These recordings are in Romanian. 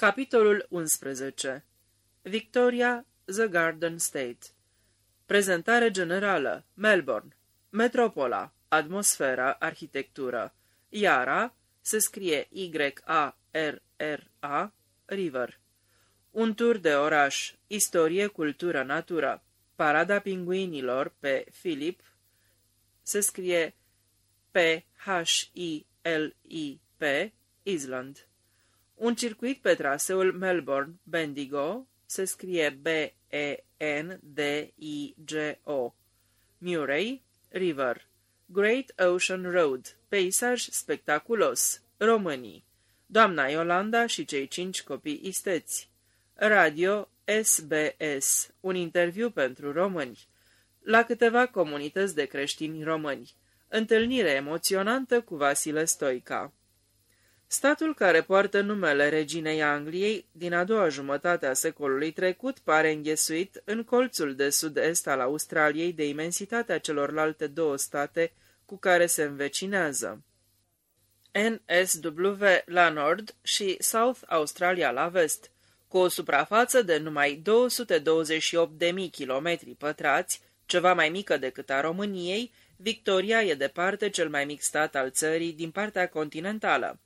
Capitolul 11 Victoria, The Garden State. Prezentare generală. Melbourne. Metropola. Atmosfera, arhitectură. Iara. Se scrie Y-A-R-R-A River. Un tur de oraș. Istorie, cultură, natură. Parada pinguinilor pe Philip se scrie P-H-I-L-I-P Island un circuit pe traseul Melbourne-Bendigo se scrie B-E-N-D-I-G-O. Murray River. Great Ocean Road Peisaj spectaculos Românii. Doamna Iolanda și cei cinci copii isteți. Radio SBS Un interviu pentru români. La câteva comunități de creștini români. Întâlnire emoționantă cu Vasile Stoica Statul care poartă numele reginei Angliei din a doua jumătate a secolului trecut pare înghesuit în colțul de sud-est al Australiei de imensitatea celorlalte două state cu care se învecinează. NSW la nord și South Australia la vest, cu o suprafață de numai 228.000 km pătrați, ceva mai mică decât a României, Victoria e departe cel mai mic stat al țării din partea continentală.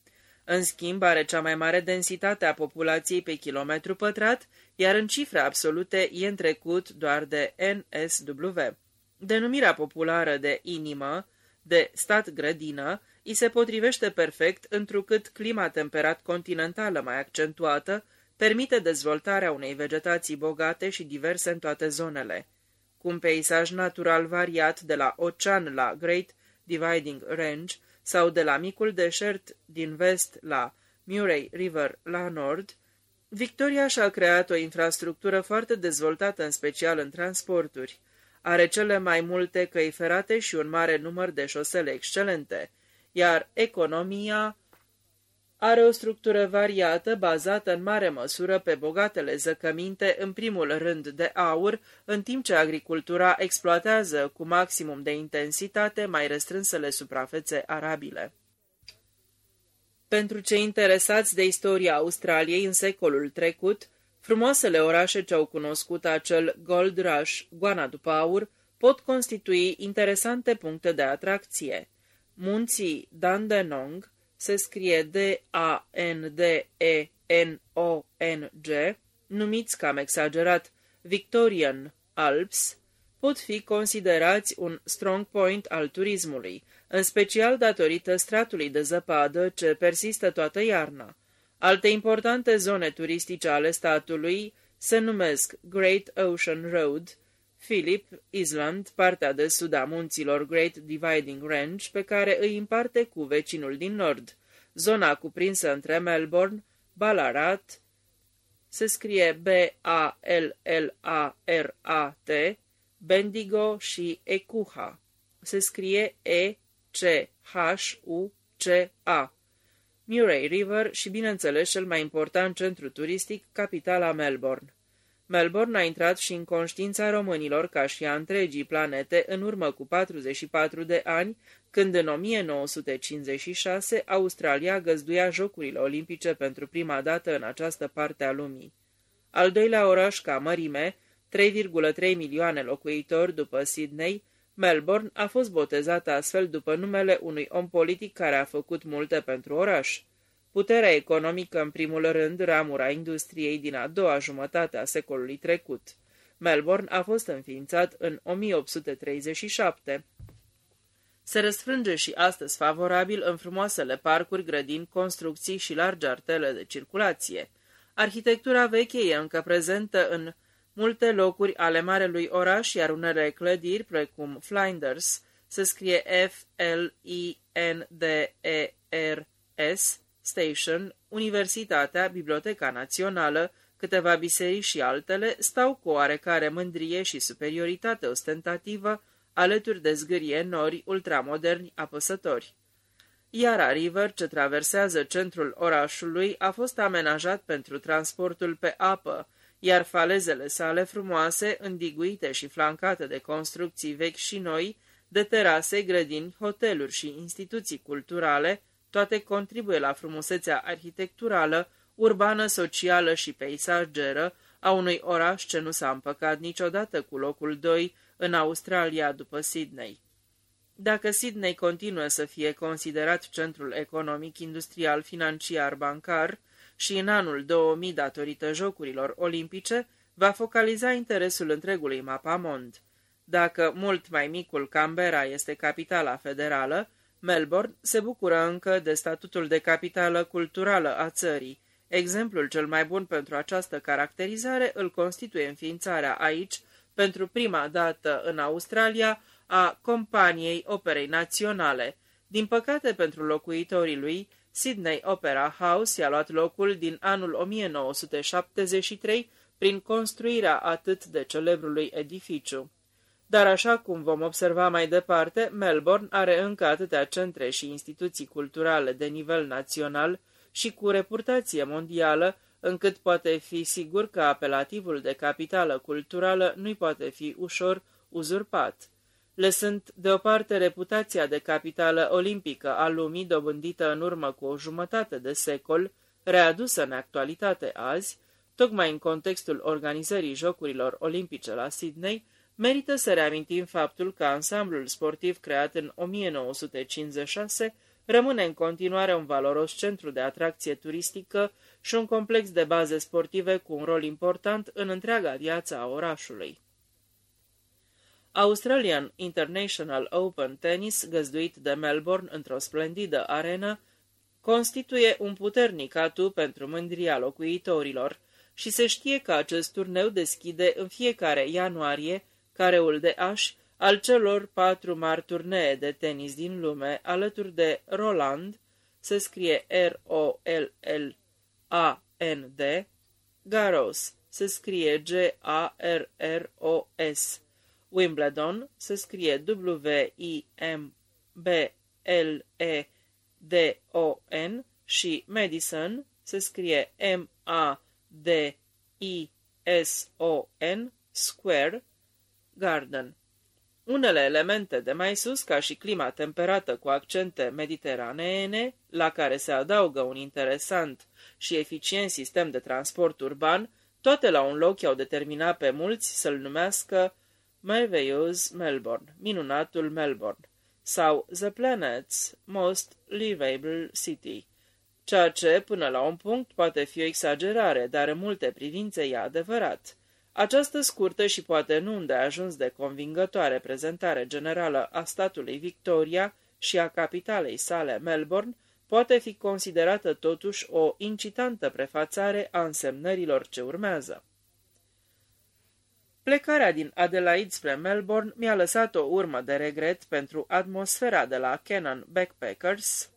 În schimb, are cea mai mare densitate a populației pe kilometru pătrat, iar în cifre absolute e întrecut doar de NSW. Denumirea populară de inimă, de stat-grădină, îi se potrivește perfect întrucât clima temperat continentală mai accentuată permite dezvoltarea unei vegetații bogate și diverse în toate zonele. Cu un peisaj natural variat de la ocean la Great Dividing Range, sau de la micul deșert din vest la Murray River la nord, Victoria și-a creat o infrastructură foarte dezvoltată, în special în transporturi. Are cele mai multe căi ferate și un mare număr de șosele excelente, iar economia are o structură variată, bazată în mare măsură pe bogatele zăcăminte, în primul rând de aur, în timp ce agricultura exploatează cu maximum de intensitate mai restrânsele suprafețe arabile. Pentru cei interesați de istoria Australiei în secolul trecut, frumoasele orașe ce au cunoscut acel Gold Rush, goana după aur, pot constitui interesante puncte de atracție. Munții Dandenong, se scrie D-A-N-D-E-N-O-N-G, numiți cam exagerat Victorian Alps, pot fi considerați un strong point al turismului, în special datorită stratului de zăpadă ce persistă toată iarna. Alte importante zone turistice ale statului se numesc Great Ocean Road, Philip Island, partea de sud a munților Great Dividing Range, pe care îi împarte cu vecinul din nord. Zona cuprinsă între Melbourne, Ballarat, se scrie B-A-L-L-A-R-A-T, Bendigo și Ecuha. Se scrie E-C-H-U-C-A. Murray River și, bineînțeles, cel mai important centru turistic, capitala Melbourne. Melbourne a intrat și în conștiința românilor ca și a întregii planete în urmă cu 44 de ani, când în 1956 Australia găzduia Jocurile Olimpice pentru prima dată în această parte a lumii. Al doilea oraș ca mărime, 3,3 milioane locuitori după Sydney, Melbourne a fost botezată astfel după numele unui om politic care a făcut multe pentru oraș. Puterea economică, în primul rând, ramura industriei din a doua jumătate a secolului trecut. Melbourne a fost înființat în 1837. Se răsfrânge și astăzi favorabil în frumoasele parcuri, grădini, construcții și largi artele de circulație. Arhitectura veche e încă prezentă în multe locuri ale marelui oraș, iar unele clădiri, precum Flinders, se scrie F-L-I-N-D-E-R-S, Station, Universitatea, Biblioteca Națională, câteva biserici și altele stau cu oarecare mândrie și superioritate ostentativă alături de zgârie nori ultramoderni apăsători. Iara River, ce traversează centrul orașului, a fost amenajat pentru transportul pe apă, iar falezele sale frumoase, îndiguite și flancate de construcții vechi și noi, de terase, grădini, hoteluri și instituții culturale, toate contribuie la frumusețea arhitecturală, urbană, socială și peisageră a unui oraș ce nu s-a împăcat niciodată cu locul 2 în Australia după Sydney. Dacă Sydney continuă să fie considerat centrul economic, industrial, financiar, bancar și în anul 2000, datorită Jocurilor Olimpice, va focaliza interesul întregului mapamond. Dacă mult mai micul Canberra este capitala federală, Melbourne se bucură încă de statutul de capitală culturală a țării. Exemplul cel mai bun pentru această caracterizare îl constituie înființarea aici, pentru prima dată în Australia, a companiei operei naționale. Din păcate pentru locuitorii lui, Sydney Opera House i-a luat locul din anul 1973 prin construirea atât de celebrului edificiu. Dar așa cum vom observa mai departe, Melbourne are încă atâtea centre și instituții culturale de nivel național și cu reputație mondială, încât poate fi sigur că apelativul de capitală culturală nu-i poate fi ușor uzurpat. Lăsând deoparte reputația de capitală olimpică a lumii dobândită în urmă cu o jumătate de secol, readusă în actualitate azi, tocmai în contextul organizării Jocurilor Olimpice la Sydney, Merită să reamintim faptul că ansamblul sportiv creat în 1956 rămâne în continuare un valoros centru de atracție turistică și un complex de baze sportive cu un rol important în întreaga viață a orașului. Australian International Open Tennis, găzduit de Melbourne într-o splendidă arenă, constituie un puternic atu pentru mândria locuitorilor și se știe că acest turneu deschide în fiecare ianuarie careul de aș al celor patru mari turnee de tenis din lume, alături de Roland, se scrie R-O-L-L-A-N-D, Garros, se scrie G-A-R-R-O-S, Wimbledon, se scrie W-I-M-B-L-E-D-O-N și Madison, se scrie M-A-D-I-S-O-N, Square, Garden. Unele elemente de mai sus, ca și clima temperată cu accente mediteraneene, la care se adaugă un interesant și eficient sistem de transport urban, toate la un loc i-au determinat pe mulți să-l numească Marvelous Melbourne, minunatul Melbourne, sau The Planet's Most Livable City, ceea ce, până la un punct, poate fi o exagerare, dar în multe privințe e adevărat. Această scurtă și poate nu unde ajuns de convingătoare prezentare generală a statului Victoria și a capitalei sale Melbourne poate fi considerată totuși o incitantă prefațare a însemnărilor ce urmează. Plecarea din Adelaide spre Melbourne mi-a lăsat o urmă de regret pentru atmosfera de la Canon Backpackers,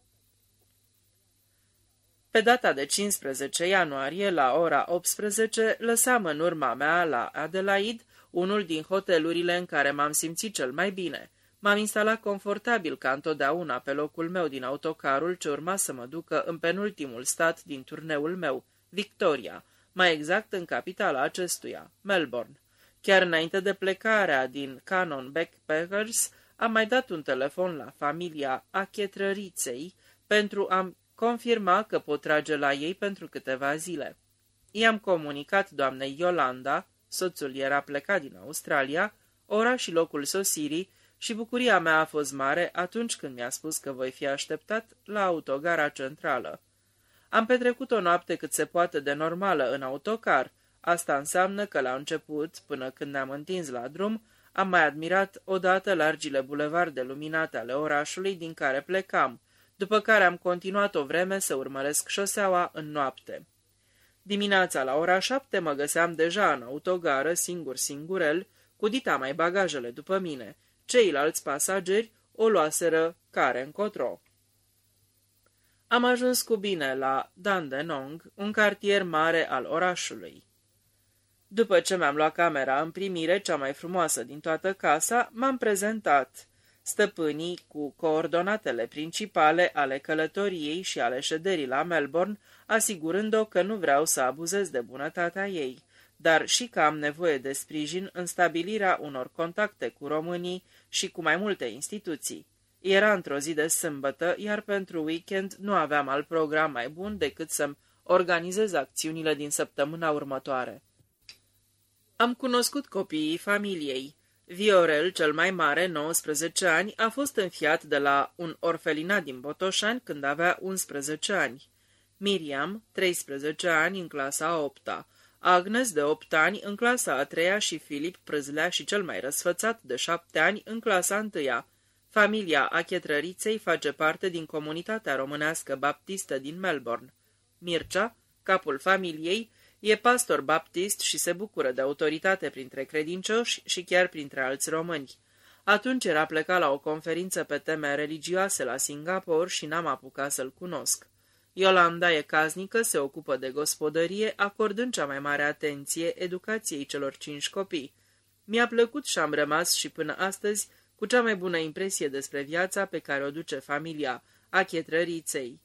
pe data de 15 ianuarie, la ora 18, lăsam în urma mea, la Adelaide, unul din hotelurile în care m-am simțit cel mai bine. M-am instalat confortabil ca întotdeauna pe locul meu din autocarul ce urma să mă ducă în penultimul stat din turneul meu, Victoria, mai exact în capitala acestuia, Melbourne. Chiar înainte de plecarea din Canon Backpackers, am mai dat un telefon la familia Achetrăriței pentru a confirma că pot trage la ei pentru câteva zile. I-am comunicat doamnei Yolanda, soțul era plecat din Australia, ora și locul sosirii și bucuria mea a fost mare atunci când mi-a spus că voi fi așteptat la autogara centrală. Am petrecut o noapte cât se poate de normală în autocar. Asta înseamnă că la început, până când ne-am întins la drum, am mai admirat odată largile bulevarde luminate ale orașului din care plecam, după care am continuat o vreme să urmăresc șoseaua în noapte. Dimineața la ora șapte mă găseam deja în autogară, singur-singurel, cu dita mai bagajele după mine. Ceilalți pasageri o luaseră care încotro. Am ajuns cu bine la Dandenong, un cartier mare al orașului. După ce mi-am luat camera în primire, cea mai frumoasă din toată casa, m-am prezentat stăpânii cu coordonatele principale ale călătoriei și ale șederii la Melbourne, asigurând-o că nu vreau să abuzez de bunătatea ei, dar și că am nevoie de sprijin în stabilirea unor contacte cu românii și cu mai multe instituții. Era într-o zi de sâmbătă, iar pentru weekend nu aveam alt program mai bun decât să-mi organizez acțiunile din săptămâna următoare. Am cunoscut copiii familiei. Viorel, cel mai mare, 19 ani, a fost înfiat de la un orfelinat din Botoșani când avea 11 ani. Miriam, 13 ani, în clasa a 8 -a. Agnes, de 8 ani, în clasa a 3 și Filip Prâzlea și cel mai răsfățat, de 7 ani, în clasa a 1 Familia Achetrăriței face parte din comunitatea românească baptistă din Melbourne. Mircea, capul familiei, e pastor baptist și se bucură de autoritate printre credincioși și chiar printre alți români. Atunci era plecat la o conferință pe teme religioase la Singapore și n-am apucat să-l cunosc. Iolanda e caznică, se ocupă de gospodărie, acordând cea mai mare atenție educației celor cinci copii. Mi-a plăcut și am rămas și până astăzi cu cea mai bună impresie despre viața pe care o duce familia a chetrăriței.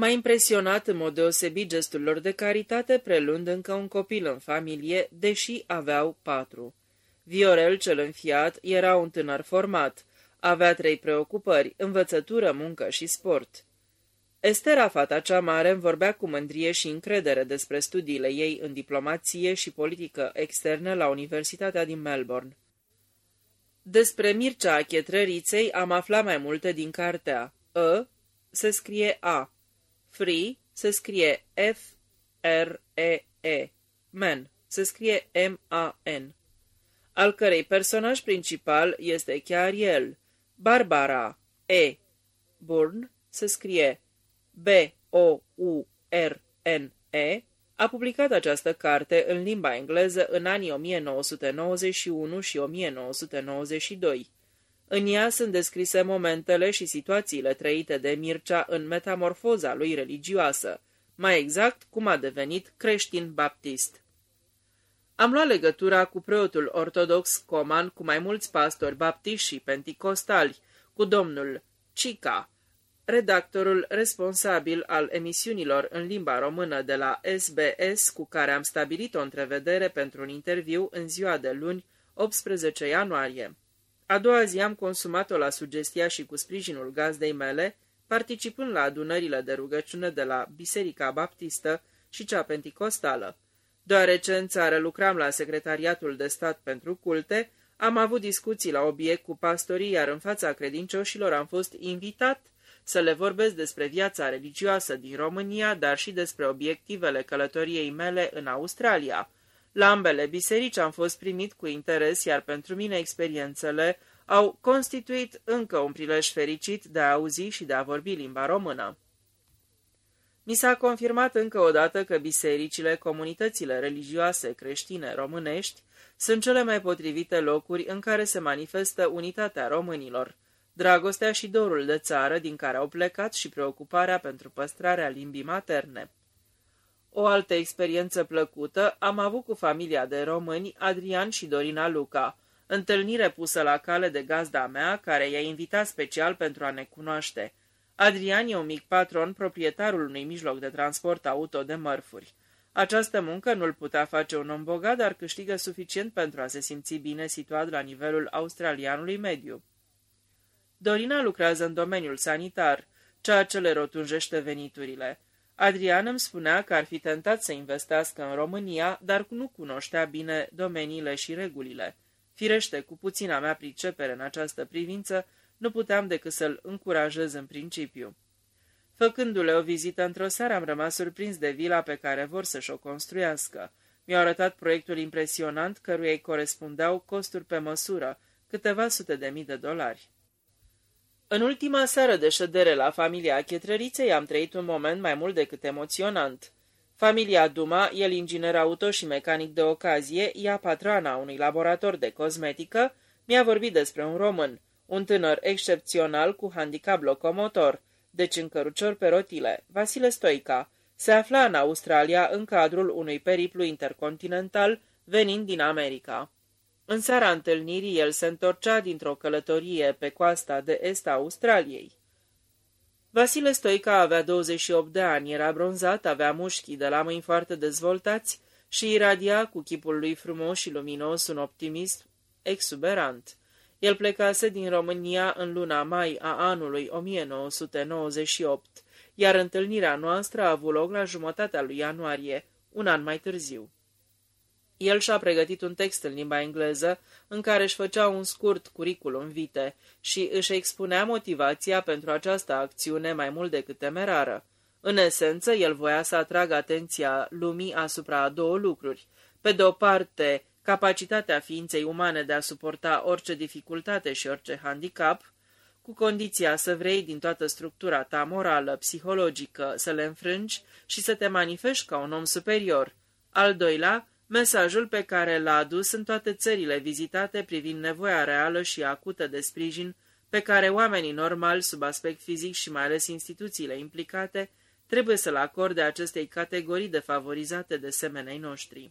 M-a impresionat în mod deosebit gestul lor de caritate, prelund încă un copil în familie, deși aveau patru. Viorel, cel înfiat, era un tânăr format. Avea trei preocupări, învățătură, muncă și sport. Estera, fata cea mare, îmi vorbea cu mândrie și încredere despre studiile ei în diplomație și politică externă la Universitatea din Melbourne. Despre Mircea Chetrăriței am aflat mai multe din cartea. E se scrie A. Free se scrie F-R-E-E. Man se scrie M-A-N. Al cărei personaj principal este chiar el. Barbara E. Burn se scrie B-O-U-R-N-E a publicat această carte în limba engleză în anii 1991 și 1992. În ea sunt descrise momentele și situațiile trăite de Mircea în metamorfoza lui religioasă, mai exact cum a devenit creștin baptist. Am luat legătura cu preotul ortodox Coman, cu mai mulți pastori baptiști și penticostali, cu domnul Cica, redactorul responsabil al emisiunilor în limba română de la SBS, cu care am stabilit o întrevedere pentru un interviu în ziua de luni, 18 ianuarie. A doua zi am consumat-o la sugestia și cu sprijinul gazdei mele, participând la adunările de rugăciune de la Biserica Baptistă și cea Penticostală. Deoarece în țară lucram la Secretariatul de Stat pentru Culte, am avut discuții la obiect cu pastorii, iar în fața credincioșilor am fost invitat să le vorbesc despre viața religioasă din România, dar și despre obiectivele călătoriei mele în Australia. La ambele biserici am fost primit cu interes, iar pentru mine experiențele au constituit încă un prilej fericit de a auzi și de a vorbi limba română. Mi s-a confirmat încă o dată că bisericile, comunitățile religioase creștine românești sunt cele mai potrivite locuri în care se manifestă unitatea românilor dragostea și dorul de țară din care au plecat și preocuparea pentru păstrarea limbii materne. O altă experiență plăcută am avut cu familia de români Adrian și Dorina Luca, întâlnire pusă la cale de gazda mea, care i-a invitat special pentru a ne cunoaște. Adrian e un mic patron, proprietarul unui mijloc de transport auto de mărfuri. Această muncă nu-l putea face un om bogat, dar câștigă suficient pentru a se simți bine situat la nivelul australianului mediu. Dorina lucrează în domeniul sanitar, ceea ce le rotunjește veniturile. Adrian îmi spunea că ar fi tentat să investească în România, dar nu cunoștea bine domeniile și regulile. Firește, cu puțina mea pricepere în această privință, nu puteam decât să-l încurajez în principiu. Făcându-le o vizită într-o seară, am rămas surprins de vila pe care vor să-și o construiască. Mi-au arătat proiectul impresionant, căruia îi corespundeau costuri pe măsură, câteva sute de mii de dolari. În ultima seară de ședere la familia Chetrăriței am trăit un moment mai mult decât emoționant. Familia Duma, el inginer auto și mecanic de ocazie, ea patrana unui laborator de cosmetică, mi-a vorbit despre un român, un tânăr excepțional cu handicap locomotor, deci în cărucior pe rotile, Vasile Stoica, se afla în Australia în cadrul unui periplu intercontinental venind din America. În seara întâlnirii, el se întorcea dintr-o călătorie pe coasta de est a Australiei. Vasile Stoica avea 28 de ani, era bronzat, avea mușchii de la mâini foarte dezvoltați și iradia cu chipul lui frumos și luminos un optimism exuberant. El plecase din România în luna mai a anului 1998, iar întâlnirea noastră a avut loc la jumătatea lui ianuarie, un an mai târziu. El și-a pregătit un text în limba engleză, în care își făcea un scurt curriculum vitae și își expunea motivația pentru această acțiune mai mult decât temerară. În esență, el voia să atragă atenția lumii asupra a două lucruri. Pe de o parte, capacitatea ființei umane de a suporta orice dificultate și orice handicap, cu condiția să vrei din toată structura ta morală, psihologică, să le înfrângi și să te manifesti ca un om superior. Al doilea, mesajul pe care l-a adus în toate țările vizitate privind nevoia reală și acută de sprijin pe care oamenii normali, sub aspect fizic și mai ales instituțiile implicate, trebuie să-l acorde acestei categorii defavorizate de semenei noștri.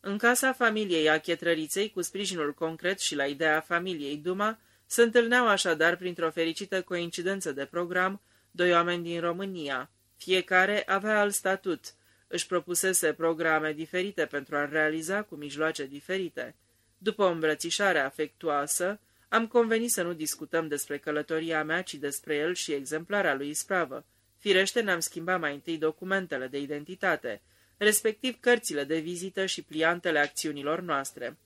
În casa familiei a Chetrăriței, cu sprijinul concret și la ideea familiei Duma, se întâlneau așadar, printr-o fericită coincidență de program, doi oameni din România. Fiecare avea alt statut, își propusese programe diferite pentru a realiza cu mijloace diferite. După o îmbrățișare afectuoasă, am convenit să nu discutăm despre călătoria mea, ci despre el și exemplarea lui ispravă. Firește, ne-am schimbat mai întâi documentele de identitate, respectiv cărțile de vizită și pliantele acțiunilor noastre.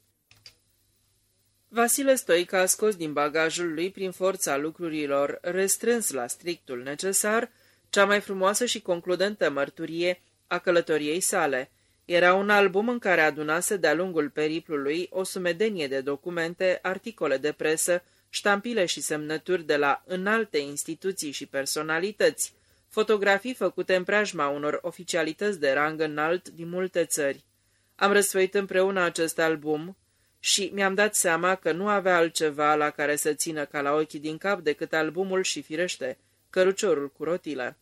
Vasile Stoica a scos din bagajul lui, prin forța lucrurilor restrâns la strictul necesar, cea mai frumoasă și concludentă mărturie a călătoriei sale. Era un album în care adunase de-a lungul periplului o sumedenie de documente, articole de presă, ștampile și semnături de la înalte instituții și personalități, fotografii făcute în preajma unor oficialități de rang înalt din multe țări. Am răsfăit împreună acest album și mi-am dat seama că nu avea altceva la care să țină ca la ochii din cap decât albumul și, firește, căruciorul cu rotile.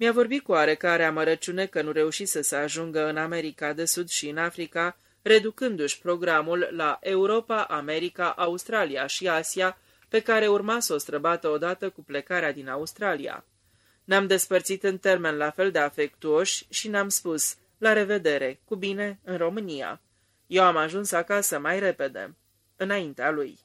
Mi-a vorbit cu oarecare amărăciune că nu reușise să ajungă în America de Sud și în Africa, reducându-și programul la Europa, America, Australia și Asia, pe care urma să o străbată odată cu plecarea din Australia. Ne-am despărțit în termen la fel de afectuoși și ne-am spus, la revedere, cu bine, în România. Eu am ajuns acasă mai repede, înaintea lui.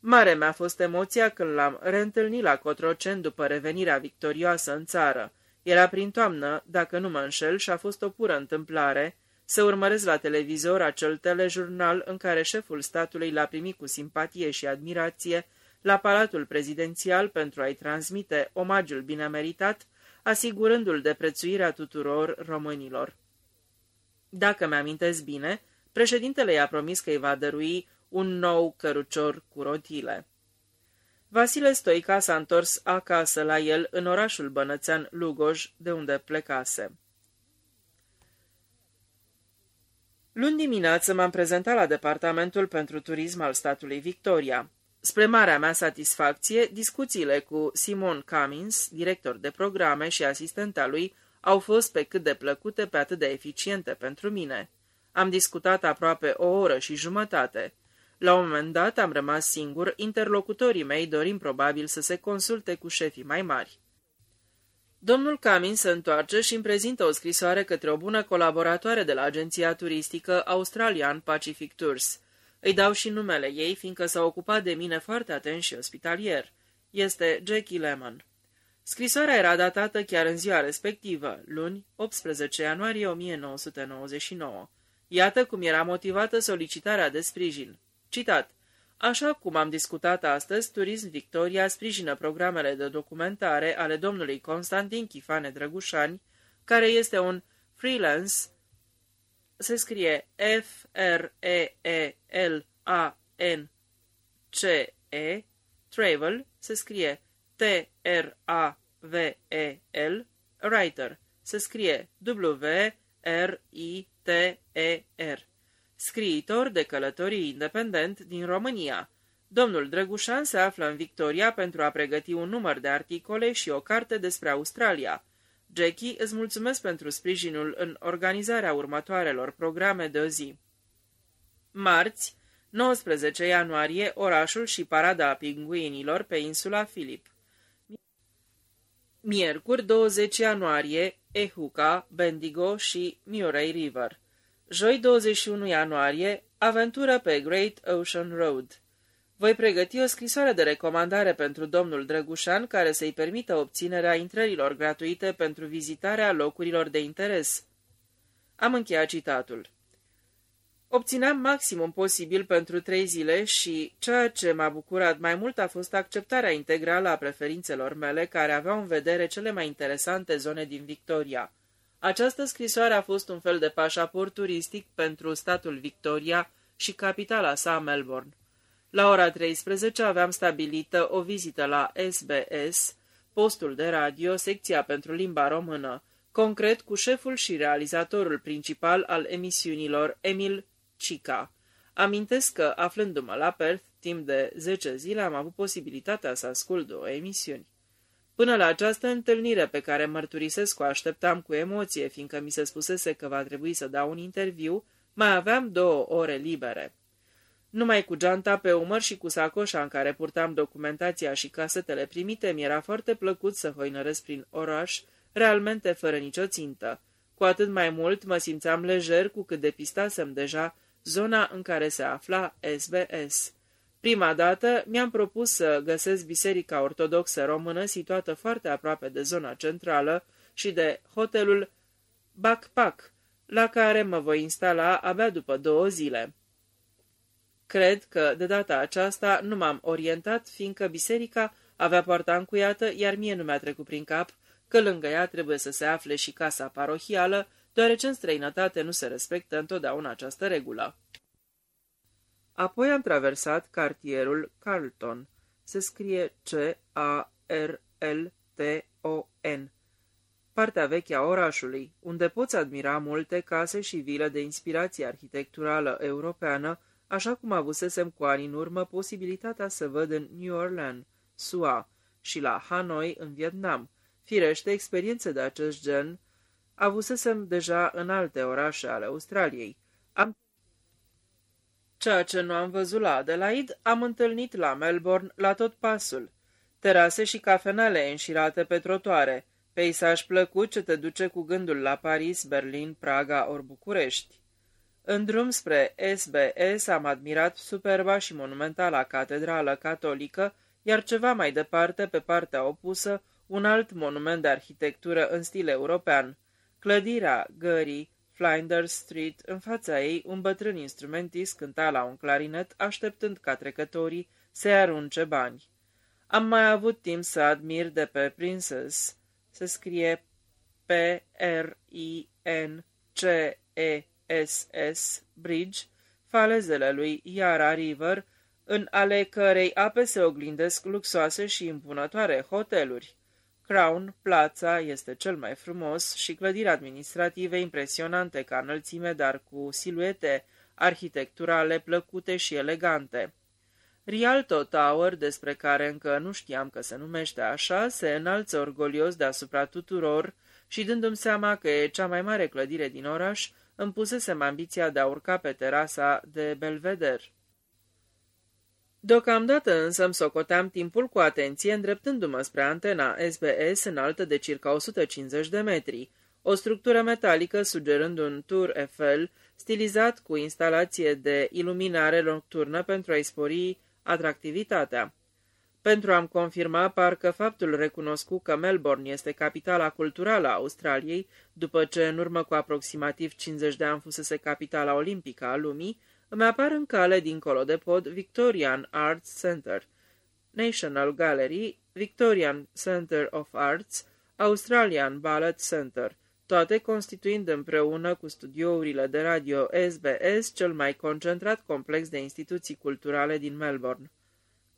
Mare mi-a fost emoția când l-am reîntâlnit la Cotrocen după revenirea victorioasă în țară. Era prin toamnă, dacă nu mă înșel, și a fost o pură întâmplare să urmăresc la televizor acel telejurnal în care șeful statului l-a primit cu simpatie și admirație la Palatul Prezidențial pentru a-i transmite omagiul binemeritat, asigurându-l de prețuirea tuturor românilor. Dacă mi-amintesc bine, președintele i-a promis că îi va dărui un nou cărucior cu rotile. Vasile Stoica s-a întors acasă la el în orașul bănățean Lugoj, de unde plecase. Luni dimineață m-am prezentat la Departamentul pentru Turism al statului Victoria. Spre marea mea satisfacție, discuțiile cu Simon Cummins, director de programe și asistenta lui, au fost pe cât de plăcute, pe atât de eficiente pentru mine. Am discutat aproape o oră și jumătate. La un moment dat am rămas singur, interlocutorii mei dorim probabil să se consulte cu șefii mai mari. Domnul Camin se întoarce și îmi prezintă o scrisoare către o bună colaboratoare de la agenția turistică Australian Pacific Tours. Îi dau și numele ei, fiindcă s-a ocupat de mine foarte atent și ospitalier. Este Jackie Lemon. Scrisoarea era datată chiar în ziua respectivă, luni, 18 ianuarie 1999. Iată cum era motivată solicitarea de sprijin. Citat. Așa cum am discutat astăzi, Turism Victoria sprijină programele de documentare ale domnului Constantin Chifane Drăgușani, care este un freelance, se scrie F-R-E-E-L-A-N-C-E, Travel, se scrie T-R-A-V-E-L, Writer, se scrie W-R-I-T-E-R scriitor de călătorii independent din România. Domnul Drăgușan se află în Victoria pentru a pregăti un număr de articole și o carte despre Australia. Jackie, îți mulțumesc pentru sprijinul în organizarea următoarelor programe de o zi. Marți, 19 ianuarie, orașul și parada a pinguinilor pe insula Filip. Miercuri, 20 ianuarie, Ehuca, Bendigo și Murray River. Joi 21 ianuarie, aventură pe Great Ocean Road. Voi pregăti o scrisoare de recomandare pentru domnul Drăgușan care să-i permită obținerea intrărilor gratuite pentru vizitarea locurilor de interes. Am încheiat citatul. Obțineam maximum posibil pentru trei zile și ceea ce m-a bucurat mai mult a fost acceptarea integrală a preferințelor mele care aveau în vedere cele mai interesante zone din Victoria. Această scrisoare a fost un fel de pașaport turistic pentru statul Victoria și capitala sa Melbourne. La ora 13 aveam stabilită o vizită la SBS, postul de radio, secția pentru limba română, concret cu șeful și realizatorul principal al emisiunilor, Emil Chica. Amintesc că, aflându-mă la Perth, timp de 10 zile am avut posibilitatea să ascult două emisiuni. Până la această întâlnire pe care mărturisesc o așteptam cu emoție, fiindcă mi se spusese că va trebui să dau un interviu, mai aveam două ore libere. Numai cu geanta pe umăr și cu sacoșa în care purtam documentația și casetele primite, mi-era foarte plăcut să hoinăresc prin oraș, realmente fără nicio țintă. Cu atât mai mult mă simțeam lejer cu cât depistasem deja zona în care se afla SBS. Prima dată mi-am propus să găsesc biserica ortodoxă română situată foarte aproape de zona centrală și de hotelul Backpack, la care mă voi instala abia după două zile. Cred că de data aceasta nu m-am orientat, fiindcă biserica avea poarta încuiată, iar mie nu mi-a trecut prin cap că lângă ea trebuie să se afle și casa parohială, deoarece în străinătate nu se respectă întotdeauna această regulă. Apoi am traversat cartierul Carlton. Se scrie C-A-R-L-T-O-N. Partea veche a orașului, unde poți admira multe case și vile de inspirație arhitecturală europeană, așa cum avusesem cu ani în urmă posibilitatea să văd în New Orleans, SUA, și la Hanoi, în Vietnam. Firește, experiențe de acest gen avusesem deja în alte orașe ale Australiei. Am Ceea ce nu am văzut la Adelaide, am întâlnit la Melbourne la tot pasul. Terase și cafenele înșirate pe trotoare, peisaj plăcut ce te duce cu gândul la Paris, Berlin, Praga ori București. În drum spre SBS am admirat superba și monumentala catedrală catolică, iar ceva mai departe, pe partea opusă, un alt monument de arhitectură în stil european. Clădirea gării Flinders Street, în fața ei, un bătrân instrumentist cânta la un clarinet, așteptând ca trecătorii să-i arunce bani. Am mai avut timp să admir de pe Princess. Se scrie P-R-I-N-C-E-S-S Bridge, falezele lui Yara River, în ale cărei ape se oglindesc luxoase și impunătoare hoteluri. Crown Plaza este cel mai frumos și clădiri administrative impresionante ca înălțime, dar cu siluete arhitecturale plăcute și elegante. Rialto Tower, despre care încă nu știam că se numește așa, se înalță orgolios deasupra tuturor și dându-mi seama că e cea mai mare clădire din oraș, îmi pusesem ambiția de a urca pe terasa de Belvedere. Deocamdată însă îmi socoteam timpul cu atenție îndreptându-mă spre antena SBS înaltă de circa 150 de metri, o structură metalică sugerând un tur Eiffel stilizat cu instalație de iluminare nocturnă pentru a-i spori atractivitatea. Pentru a-mi confirma parcă faptul recunoscut că Melbourne este capitala culturală a Australiei, după ce în urmă cu aproximativ 50 de ani fusese capitala olimpică a lumii, îmi apar în cale dincolo de pod Victorian Arts Center, National Gallery, Victorian Center of Arts, Australian Ballet Center, toate constituind împreună cu studiourile de radio SBS cel mai concentrat complex de instituții culturale din Melbourne.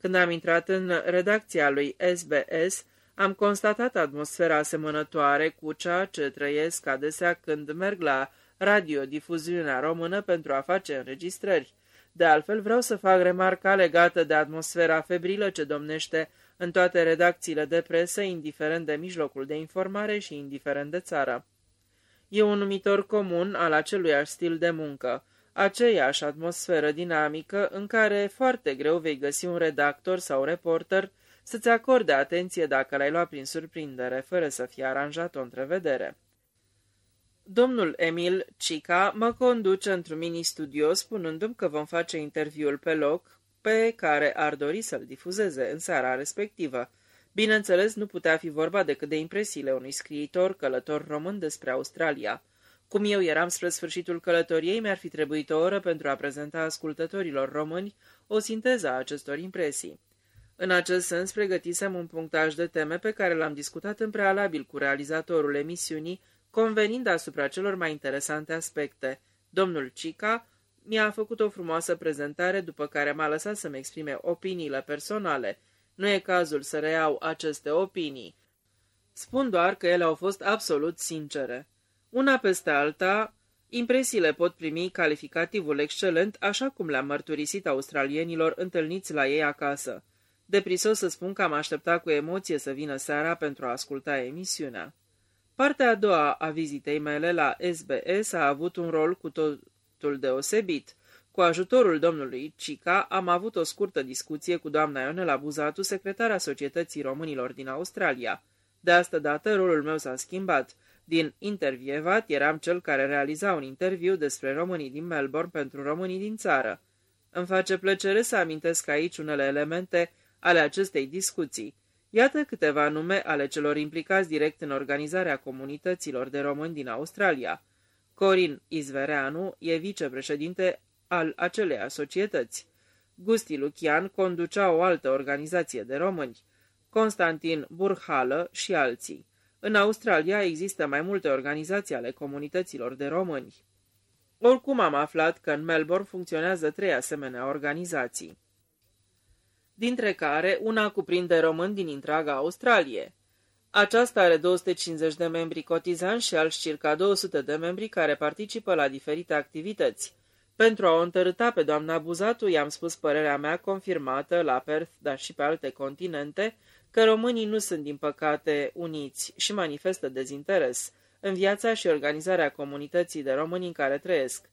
Când am intrat în redacția lui SBS, am constatat atmosfera asemănătoare cu cea ce trăiesc adesea când merg la radiodifuziunea română pentru a face înregistrări. De altfel, vreau să fac remarca legată de atmosfera febrilă ce domnește în toate redacțiile de presă, indiferent de mijlocul de informare și indiferent de țară. E un numitor comun al aceluiași stil de muncă, aceeași atmosferă dinamică în care foarte greu vei găsi un redactor sau reporter să-ți acorde atenție dacă l-ai luat prin surprindere, fără să fie aranjat o întrevedere. Domnul Emil Cica mă conduce într-un mini-studio spunându-mi că vom face interviul pe loc, pe care ar dori să-l difuzeze în seara respectivă. Bineînțeles, nu putea fi vorba decât de impresiile unui scriitor călător român despre Australia. Cum eu eram spre sfârșitul călătoriei, mi-ar fi trebuit o oră pentru a prezenta ascultătorilor români o sinteză a acestor impresii. În acest sens, pregătisem un punctaj de teme pe care l-am discutat în prealabil cu realizatorul emisiunii, convenind asupra celor mai interesante aspecte. Domnul Cica mi-a făcut o frumoasă prezentare, după care m-a lăsat să-mi exprime opiniile personale. Nu e cazul să reiau aceste opinii. Spun doar că ele au fost absolut sincere. Una peste alta, impresiile pot primi calificativul excelent, așa cum le-am mărturisit australienilor întâlniți la ei acasă. Deprisos să spun că am așteptat cu emoție să vină seara pentru a asculta emisiunea. Partea a doua a vizitei mele la SBS a avut un rol cu totul deosebit. Cu ajutorul domnului Cica am avut o scurtă discuție cu doamna Ionela Buzatu, secretara Societății Românilor din Australia. De asta dată rolul meu s-a schimbat. Din intervievat eram cel care realiza un interviu despre românii din Melbourne pentru românii din țară. Îmi face plăcere să amintesc aici unele elemente ale acestei discuții. Iată câteva nume ale celor implicați direct în organizarea comunităților de români din Australia. Corin Izvereanu e vicepreședinte al acelei societăți. Gusti Lucian conducea o altă organizație de români. Constantin Burhală și alții. În Australia există mai multe organizații ale comunităților de români. Oricum am aflat că în Melbourne funcționează trei asemenea organizații dintre care una cuprinde români din întreaga Australie. Aceasta are 250 de membri cotizanți și alți circa 200 de membri care participă la diferite activități. Pentru a o întărâta pe doamna Buzatu, i-am spus părerea mea confirmată la Perth, dar și pe alte continente, că românii nu sunt, din păcate, uniți și manifestă dezinteres în viața și organizarea comunității de români în care trăiesc.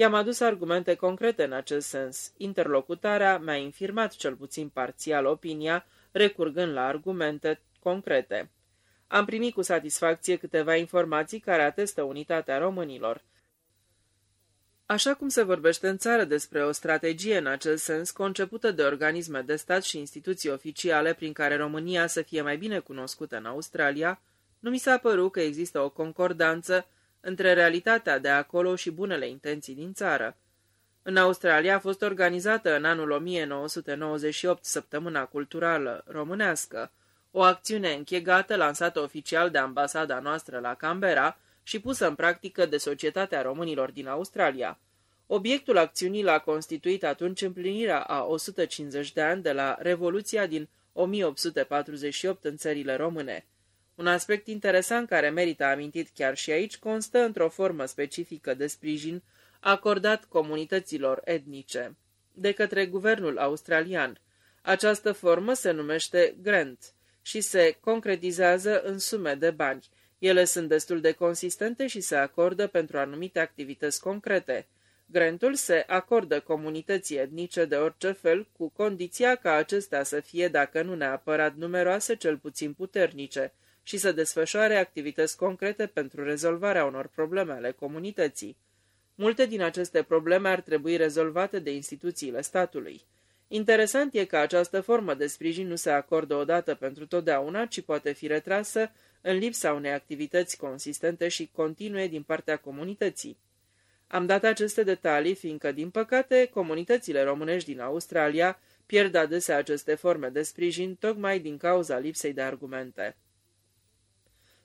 I-am adus argumente concrete în acest sens. Interlocutarea mi-a infirmat cel puțin parțial opinia, recurgând la argumente concrete. Am primit cu satisfacție câteva informații care atestă unitatea românilor. Așa cum se vorbește în țară despre o strategie în acest sens, concepută de organisme de stat și instituții oficiale prin care România să fie mai bine cunoscută în Australia, nu mi s-a părut că există o concordanță între realitatea de acolo și bunele intenții din țară. În Australia a fost organizată în anul 1998 Săptămâna Culturală Românească, o acțiune închegată lansată oficial de ambasada noastră la Canberra și pusă în practică de Societatea Românilor din Australia. Obiectul acțiunii l-a constituit atunci împlinirea a 150 de ani de la Revoluția din 1848 în țările române. Un aspect interesant care merită amintit chiar și aici constă într-o formă specifică de sprijin acordat comunităților etnice de către guvernul australian. Această formă se numește grant și se concretizează în sume de bani. Ele sunt destul de consistente și se acordă pentru anumite activități concrete. Grantul se acordă comunității etnice de orice fel, cu condiția ca acestea să fie, dacă nu neapărat numeroase, cel puțin puternice, și să desfășoare activități concrete pentru rezolvarea unor probleme ale comunității. Multe din aceste probleme ar trebui rezolvate de instituțiile statului. Interesant e că această formă de sprijin nu se acordă odată pentru totdeauna, ci poate fi retrasă în lipsa unei activități consistente și continue din partea comunității. Am dat aceste detalii, fiindcă, din păcate, comunitățile românești din Australia pierd adesea aceste forme de sprijin tocmai din cauza lipsei de argumente.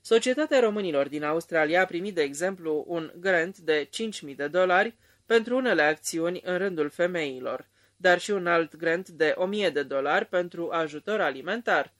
Societatea românilor din Australia a primit, de exemplu, un grant de 5.000 de dolari pentru unele acțiuni în rândul femeilor, dar și un alt grant de 1.000 de dolari pentru ajutor alimentar.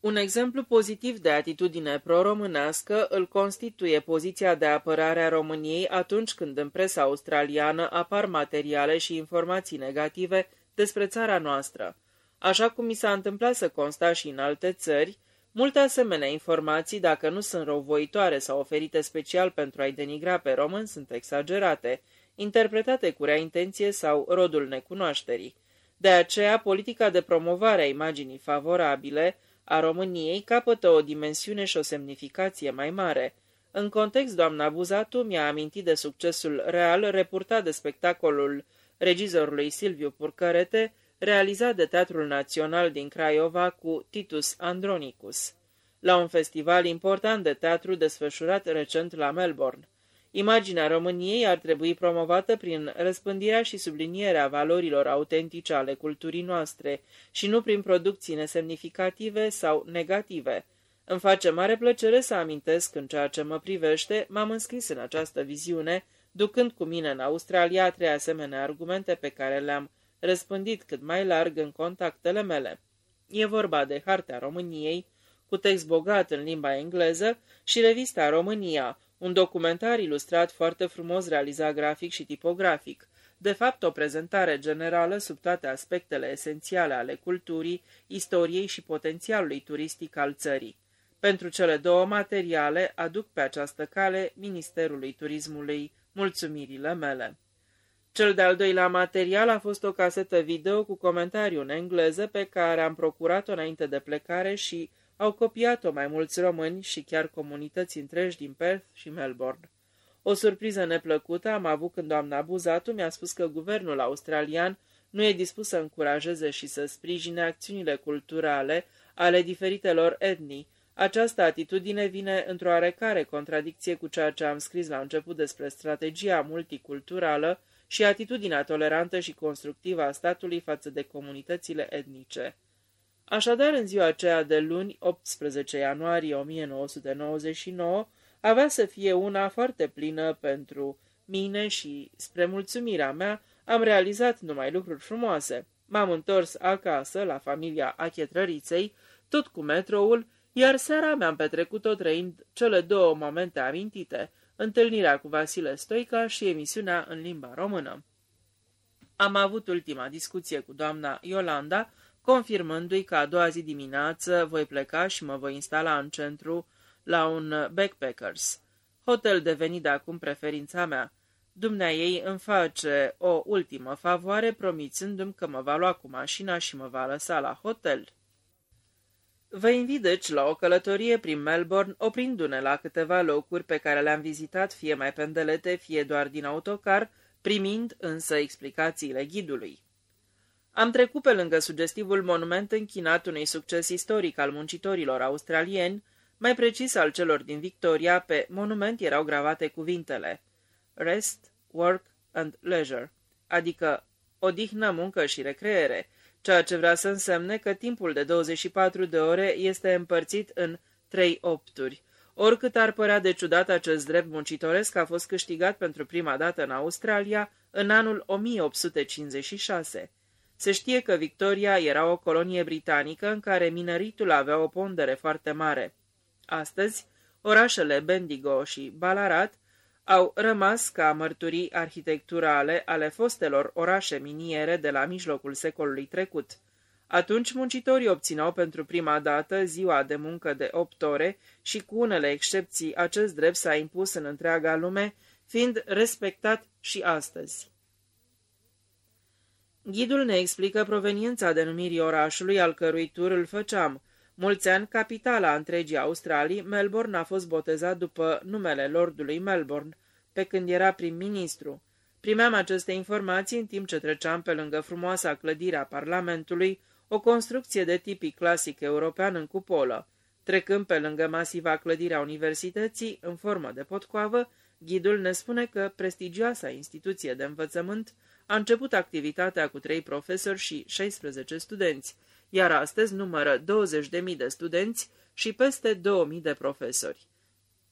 Un exemplu pozitiv de atitudine pro-românească îl constituie poziția de apărare a României atunci când în presa australiană apar materiale și informații negative despre țara noastră. Așa cum mi s-a întâmplat să consta și în alte țări, Multe asemenea informații, dacă nu sunt răuvoitoare sau oferite special pentru a-i denigra pe român, sunt exagerate, interpretate cu rea intenție sau rodul necunoașterii. De aceea, politica de promovare a imaginii favorabile a României capătă o dimensiune și o semnificație mai mare. În context, doamna Buzatu mi-a amintit de succesul real reportat de spectacolul regizorului Silviu Purcărete, realizat de Teatrul Național din Craiova cu Titus Andronicus, la un festival important de teatru desfășurat recent la Melbourne. Imaginea României ar trebui promovată prin răspândirea și sublinierea valorilor autentice ale culturii noastre și nu prin producții nesemnificative sau negative. Îmi face mare plăcere să amintesc în ceea ce mă privește, m-am înscris în această viziune, ducând cu mine în Australia trei asemenea argumente pe care le-am răspândit cât mai larg în contactele mele. E vorba de Hartea României, cu text bogat în limba engleză, și Revista România, un documentar ilustrat foarte frumos realizat grafic și tipografic, de fapt o prezentare generală sub toate aspectele esențiale ale culturii, istoriei și potențialului turistic al țării. Pentru cele două materiale aduc pe această cale Ministerului Turismului mulțumirile mele. Cel de-al doilea material a fost o casetă video cu comentariu în engleză pe care am procurat-o înainte de plecare și au copiat-o mai mulți români și chiar comunități întregi din Perth și Melbourne. O surpriză neplăcută am avut când doamna Buzatu mi-a spus că guvernul australian nu e dispus să încurajeze și să sprijine acțiunile culturale ale diferitelor etnii. Această atitudine vine într-o oarecare contradicție cu ceea ce am scris la început despre strategia multiculturală și atitudinea tolerantă și constructivă a statului față de comunitățile etnice. Așadar, în ziua aceea de luni, 18 ianuarie 1999, avea să fie una foarte plină pentru mine și, spre mulțumirea mea, am realizat numai lucruri frumoase. M-am întors acasă, la familia Achetrăriței, tot cu metroul, iar seara mi-am petrecut-o trăind cele două momente amintite, întâlnirea cu Vasile Stoica și emisiunea în limba română. Am avut ultima discuție cu doamna Iolanda, confirmându-i că a doua zi dimineață voi pleca și mă voi instala în centru la un backpackers, hotel devenit de acum preferința mea. Dumnea ei îmi face o ultimă favoare, promițându-mi că mă va lua cu mașina și mă va lăsa la hotel. Vă invit deci la o călătorie prin Melbourne, oprindu-ne la câteva locuri pe care le-am vizitat fie mai pendelete, fie doar din autocar, primind însă explicațiile ghidului. Am trecut pe lângă sugestivul monument închinat unui succes istoric al muncitorilor australieni, mai precis al celor din Victoria, pe monument erau gravate cuvintele Rest, Work and Leisure, adică odihnă, muncă și recreere, ceea ce vrea să însemne că timpul de 24 de ore este împărțit în trei opturi. Oricât ar părea de ciudat acest drept muncitoresc a fost câștigat pentru prima dată în Australia în anul 1856. Se știe că Victoria era o colonie britanică în care mineritul avea o pondere foarte mare. Astăzi, orașele Bendigo și Ballarat au rămas ca mărturii arhitecturale ale fostelor orașe miniere de la mijlocul secolului trecut. Atunci muncitorii obțineau pentru prima dată ziua de muncă de opt ore și cu unele excepții acest drept s-a impus în întreaga lume, fiind respectat și astăzi. Ghidul ne explică proveniența denumirii orașului al cărui tur îl făceam. Mulți ani, capitala întregii Australii, Melbourne a fost botezat după numele lordului Melbourne, pe când era prim-ministru. Primeam aceste informații în timp ce treceam pe lângă frumoasa clădire a Parlamentului, o construcție de tipic clasic european în cupolă. Trecând pe lângă masiva clădirea universității, în formă de potcoavă, ghidul ne spune că prestigioasa instituție de învățământ a început activitatea cu trei profesori și 16 studenți, iar astăzi numără 20.000 de studenți și peste 2.000 de profesori.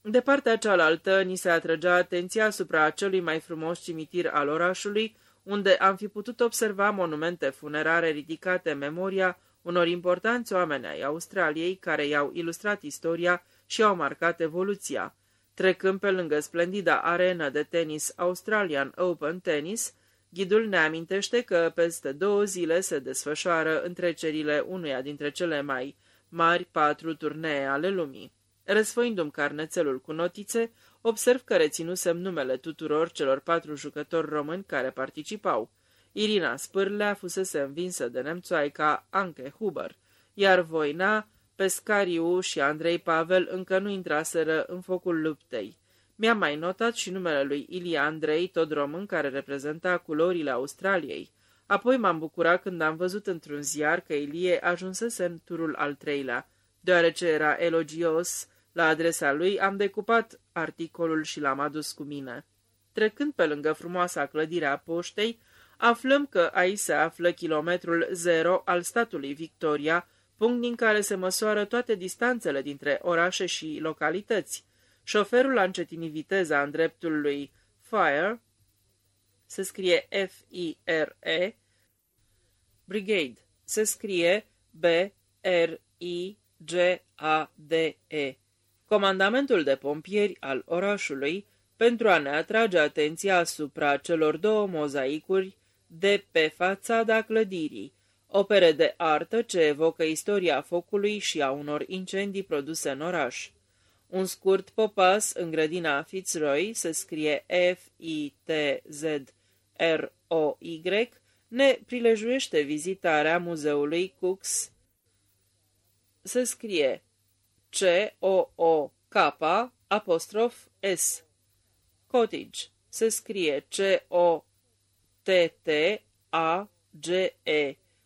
De partea cealaltă, ni se atrăgea atenția asupra celui mai frumos cimitir al orașului, unde am fi putut observa monumente funerare ridicate în memoria unor importanți oameni ai Australiei care i-au ilustrat istoria și au marcat evoluția. Trecând pe lângă splendida arenă de tenis Australian Open Tennis, Ghidul ne amintește că peste două zile se desfășoară întrecerile unuia dintre cele mai mari patru turnee ale lumii. Răsfăindu-mi carnețelul cu notițe, observ că reținusem numele tuturor celor patru jucători români care participau. Irina Spârlea fusese învinsă de nemțoaica Anke Huber, iar Voina, Pescariu și Andrei Pavel încă nu intraseră în focul luptei. Mi-am mai notat și numele lui Ilie Andrei, tot român, care reprezenta culorile Australiei. Apoi m-am bucurat când am văzut într-un ziar că Ilie ajunsese în turul al treilea. Deoarece era elogios la adresa lui, am decupat articolul și l-am adus cu mine. Trecând pe lângă frumoasa clădire a poștei, aflăm că aici se află kilometrul zero al statului Victoria, punct din care se măsoară toate distanțele dintre orașe și localități. Șoferul a încetinit viteza în dreptul lui Fire, se scrie F-I-R-E, Brigade, se scrie B-R-I-G-A-D-E, comandamentul de pompieri al orașului, pentru a ne atrage atenția asupra celor două mozaicuri de pe fațada clădirii, opere de artă ce evocă istoria focului și a unor incendii produse în oraș. Un scurt popas în grădina Fitzroy se scrie F-I-T-Z-R-O-Y, ne prilejuiește vizitarea muzeului Cooks. Se scrie C-O-O-K apostrof S. Cottage. Se scrie C-O-T-T-A-G-E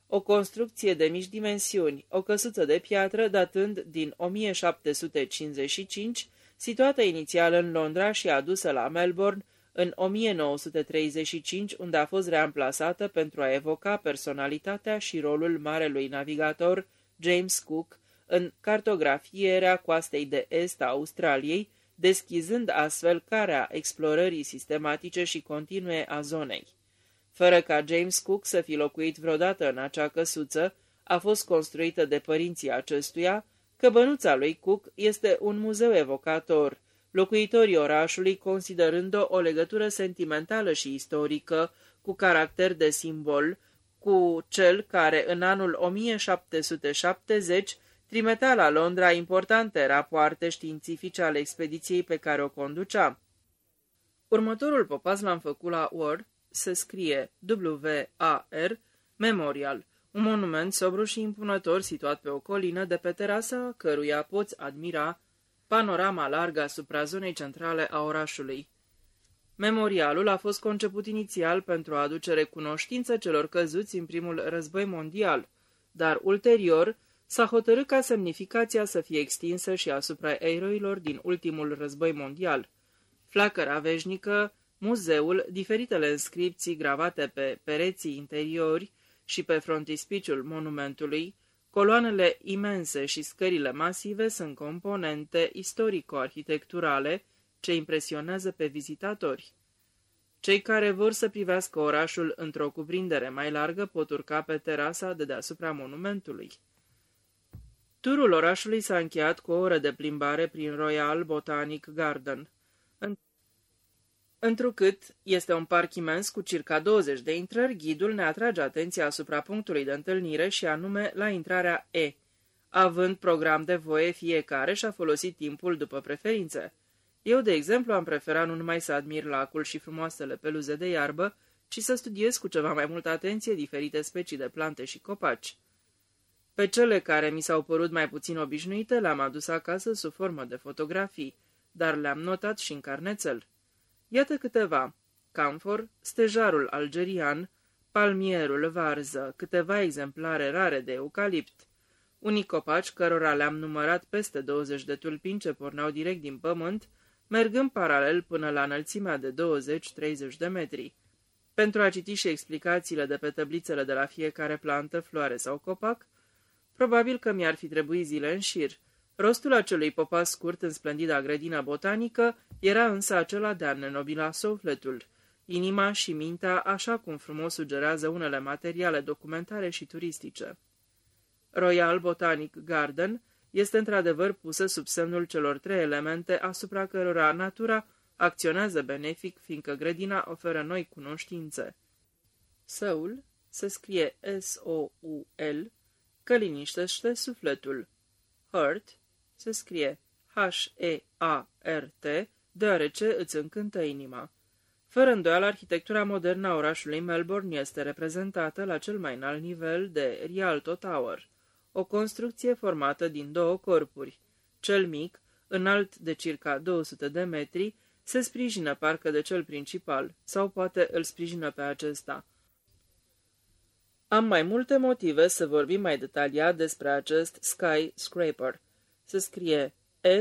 o construcție de mici dimensiuni, o căsuță de piatră datând din 1755, situată inițial în Londra și adusă la Melbourne în 1935, unde a fost reamplasată pentru a evoca personalitatea și rolul marelui navigator James Cook în cartografierea coastei de est a Australiei, deschizând astfel carea explorării sistematice și continue a zonei. Fără ca James Cook să fi locuit vreodată în acea căsuță, a fost construită de părinții acestuia, căbănuța lui Cook este un muzeu evocator, locuitorii orașului considerând-o o legătură sentimentală și istorică, cu caracter de simbol, cu cel care în anul 1770 trimetea la Londra importante rapoarte științifice ale expediției pe care o conducea. Următorul popas l-am făcut la Ward, se scrie W-A-R, Memorial, un monument sobru și impunător situat pe o colină de pe terasa căruia poți admira panorama largă asupra zonei centrale a orașului. Memorialul a fost conceput inițial pentru a aduce recunoștință celor căzuți în primul război mondial, dar ulterior s-a hotărât ca semnificația să fie extinsă și asupra eroilor din ultimul război mondial. Flacăra veșnică Muzeul, diferitele inscripții gravate pe pereții interiori și pe frontispiciul monumentului, coloanele imense și scările masive sunt componente istorico-arhitecturale ce impresionează pe vizitatori. Cei care vor să privească orașul într-o cuprindere mai largă pot urca pe terasa de deasupra monumentului. Turul orașului s-a încheiat cu o oră de plimbare prin Royal Botanic Garden. Întrucât este un parc imens cu circa 20 de intrări, ghidul ne atrage atenția asupra punctului de întâlnire și anume la intrarea E. Având program de voie, fiecare și-a folosit timpul după preferințe. Eu, de exemplu, am preferat nu numai să admir lacul și frumoasele peluze de iarbă, ci să studiez cu ceva mai multă atenție diferite specii de plante și copaci. Pe cele care mi s-au părut mai puțin obișnuite le-am adus acasă sub formă de fotografii, dar le-am notat și în carnețel. Iată câteva. Camfor, stejarul algerian, palmierul varză, câteva exemplare rare de eucalipt. Unii copaci, cărora le-am numărat peste 20 de tulpini ce porneau direct din pământ, mergând paralel până la înălțimea de 20-30 de metri. Pentru a citi și explicațiile de pe tăblițele de la fiecare plantă, floare sau copac, probabil că mi-ar fi trebuit zile în șir, Rostul acelui popas scurt în splendida grădină botanică era însă acela de a nenobila sufletul, inima și mintea, așa cum frumos sugerează unele materiale documentare și turistice. Royal Botanic Garden este într-adevăr pusă sub semnul celor trei elemente asupra cărora natura acționează benefic, fiindcă grădina oferă noi cunoștințe. Soul se scrie S-O-U-L, că liniștește sufletul. Heart se scrie H-E-A-R-T, deoarece îți încântă inima. Fără îndoială, arhitectura modernă a orașului Melbourne este reprezentată la cel mai înalt nivel de Rialto Tower, o construcție formată din două corpuri. Cel mic, înalt de circa 200 de metri, se sprijină parcă de cel principal, sau poate îl sprijină pe acesta. Am mai multe motive să vorbim mai detaliat despre acest skyscraper. Se scrie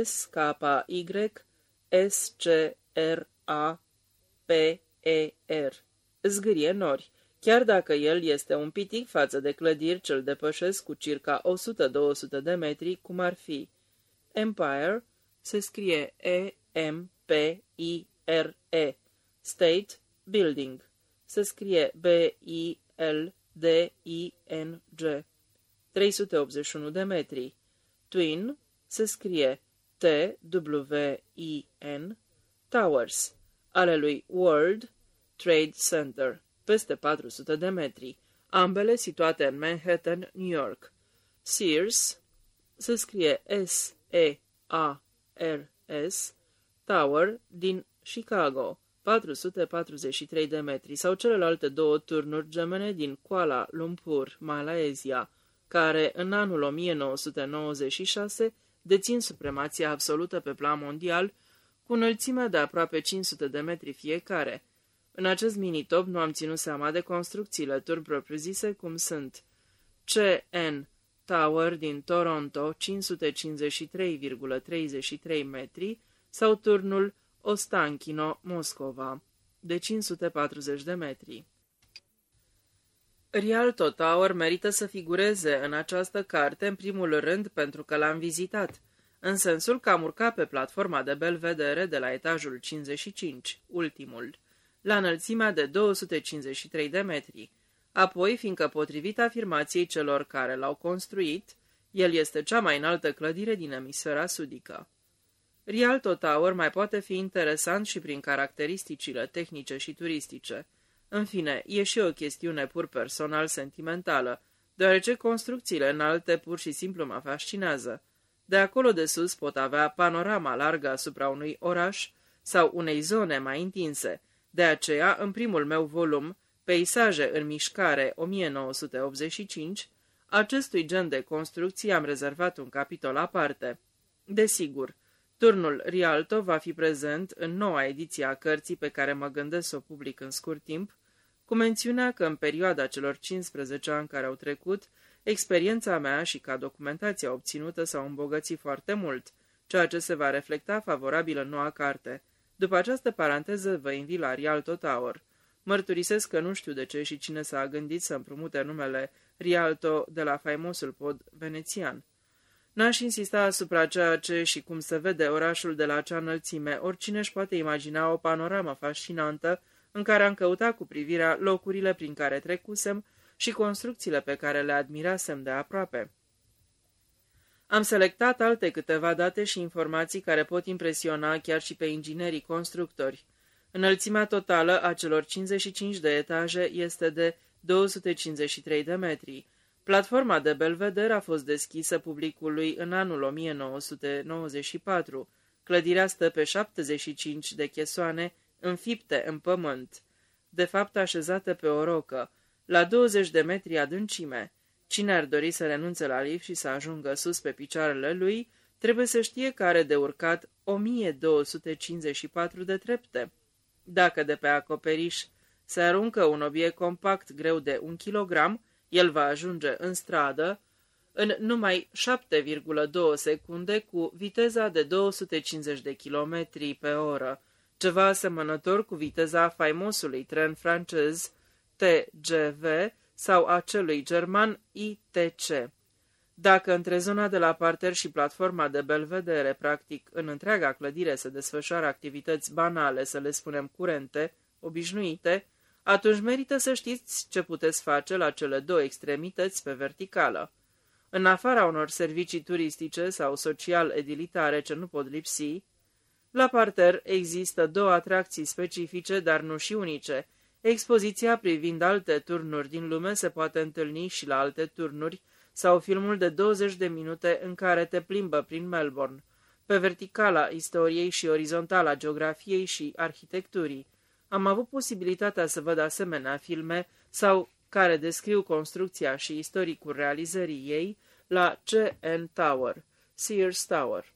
S-K-Y S-C-R-A-P-E-R. Zgârie nori, chiar dacă el este un pitic față de clădiri ce îl depășesc cu circa 100-200 de metri, cum ar fi. Empire, se scrie E-M-P-I-R-E, State Building, se scrie B-I-L-D-I-N-G, 381 de metri, Twin, se scrie T-W-I-N, Towers, ale lui World Trade Center, peste 400 de metri, ambele situate în Manhattan, New York. Sears, se scrie S-E-A-R-S, Tower din Chicago, 443 de metri, sau celelalte două turnuri gemene din Kuala Lumpur, Malaezia, care în anul 1996 dețin supremația absolută pe plan mondial, cu înălțime de aproape 500 de metri fiecare. În acest mini-top nu am ținut seama de construcțiile tur propriu-zise, cum sunt CN Tower din Toronto, 553,33 metri, sau turnul Ostankino, Moscova, de 540 de metri. Rialto Tower merită să figureze în această carte în primul rând pentru că l-am vizitat, în sensul că am urcat pe platforma de belvedere de la etajul 55, ultimul, la înălțimea de 253 de metri. Apoi, fiindcă potrivit afirmației celor care l-au construit, el este cea mai înaltă clădire din emisfera sudică. Rialto Tower mai poate fi interesant și prin caracteristicile tehnice și turistice – în fine, e și o chestiune pur personal-sentimentală, deoarece construcțiile înalte pur și simplu mă fascinează. De acolo de sus pot avea panorama largă asupra unui oraș sau unei zone mai întinse. De aceea, în primul meu volum, Peisaje în mișcare 1985, acestui gen de construcții am rezervat un capitol aparte. Desigur, turnul Rialto va fi prezent în noua ediție a cărții pe care mă gândesc să o public în scurt timp, cu mențiunea că în perioada celor 15 ani care au trecut, experiența mea și ca documentația obținută s-au îmbogățit foarte mult, ceea ce se va reflecta favorabil în noua carte. După această paranteză vă invit la Rialto Tower. Mărturisesc că nu știu de ce și cine s-a gândit să împrumute numele Rialto de la faimosul pod venețian. N-aș insista asupra ceea ce și cum se vede orașul de la acea înălțime, oricine își poate imagina o panoramă fascinantă în care am căutat cu privirea locurile prin care trecusem și construcțiile pe care le admirasem de aproape. Am selectat alte câteva date și informații care pot impresiona chiar și pe inginerii constructori. Înălțimea totală a celor 55 de etaje este de 253 de metri. Platforma de Belvedere a fost deschisă publicului în anul 1994. Clădirea stă pe 75 de chesoane înfipte în pământ, de fapt așezate pe o rocă, la 20 de metri adâncime. Cine ar dori să renunțe la lift și să ajungă sus pe picioarele lui, trebuie să știe că are de urcat 1254 de trepte. Dacă de pe acoperiș se aruncă un obiect compact greu de un kilogram, el va ajunge în stradă în numai 7,2 secunde cu viteza de 250 de km pe oră, ceva asemănător cu viteza faimosului tren francez TGV sau a celui german ITC. Dacă între zona de la parter și platforma de belvedere, practic în întreaga clădire se desfășoară activități banale, să le spunem curente, obișnuite, atunci merită să știți ce puteți face la cele două extremități pe verticală. În afara unor servicii turistice sau social-edilitare ce nu pot lipsi, la parter există două atracții specifice, dar nu și unice. Expoziția privind alte turnuri din lume se poate întâlni și la alte turnuri sau filmul de 20 de minute în care te plimbă prin Melbourne, pe verticala istoriei și orizontala geografiei și arhitecturii. Am avut posibilitatea să văd asemenea filme sau care descriu construcția și istoricul realizării ei la CN Tower, Sears Tower.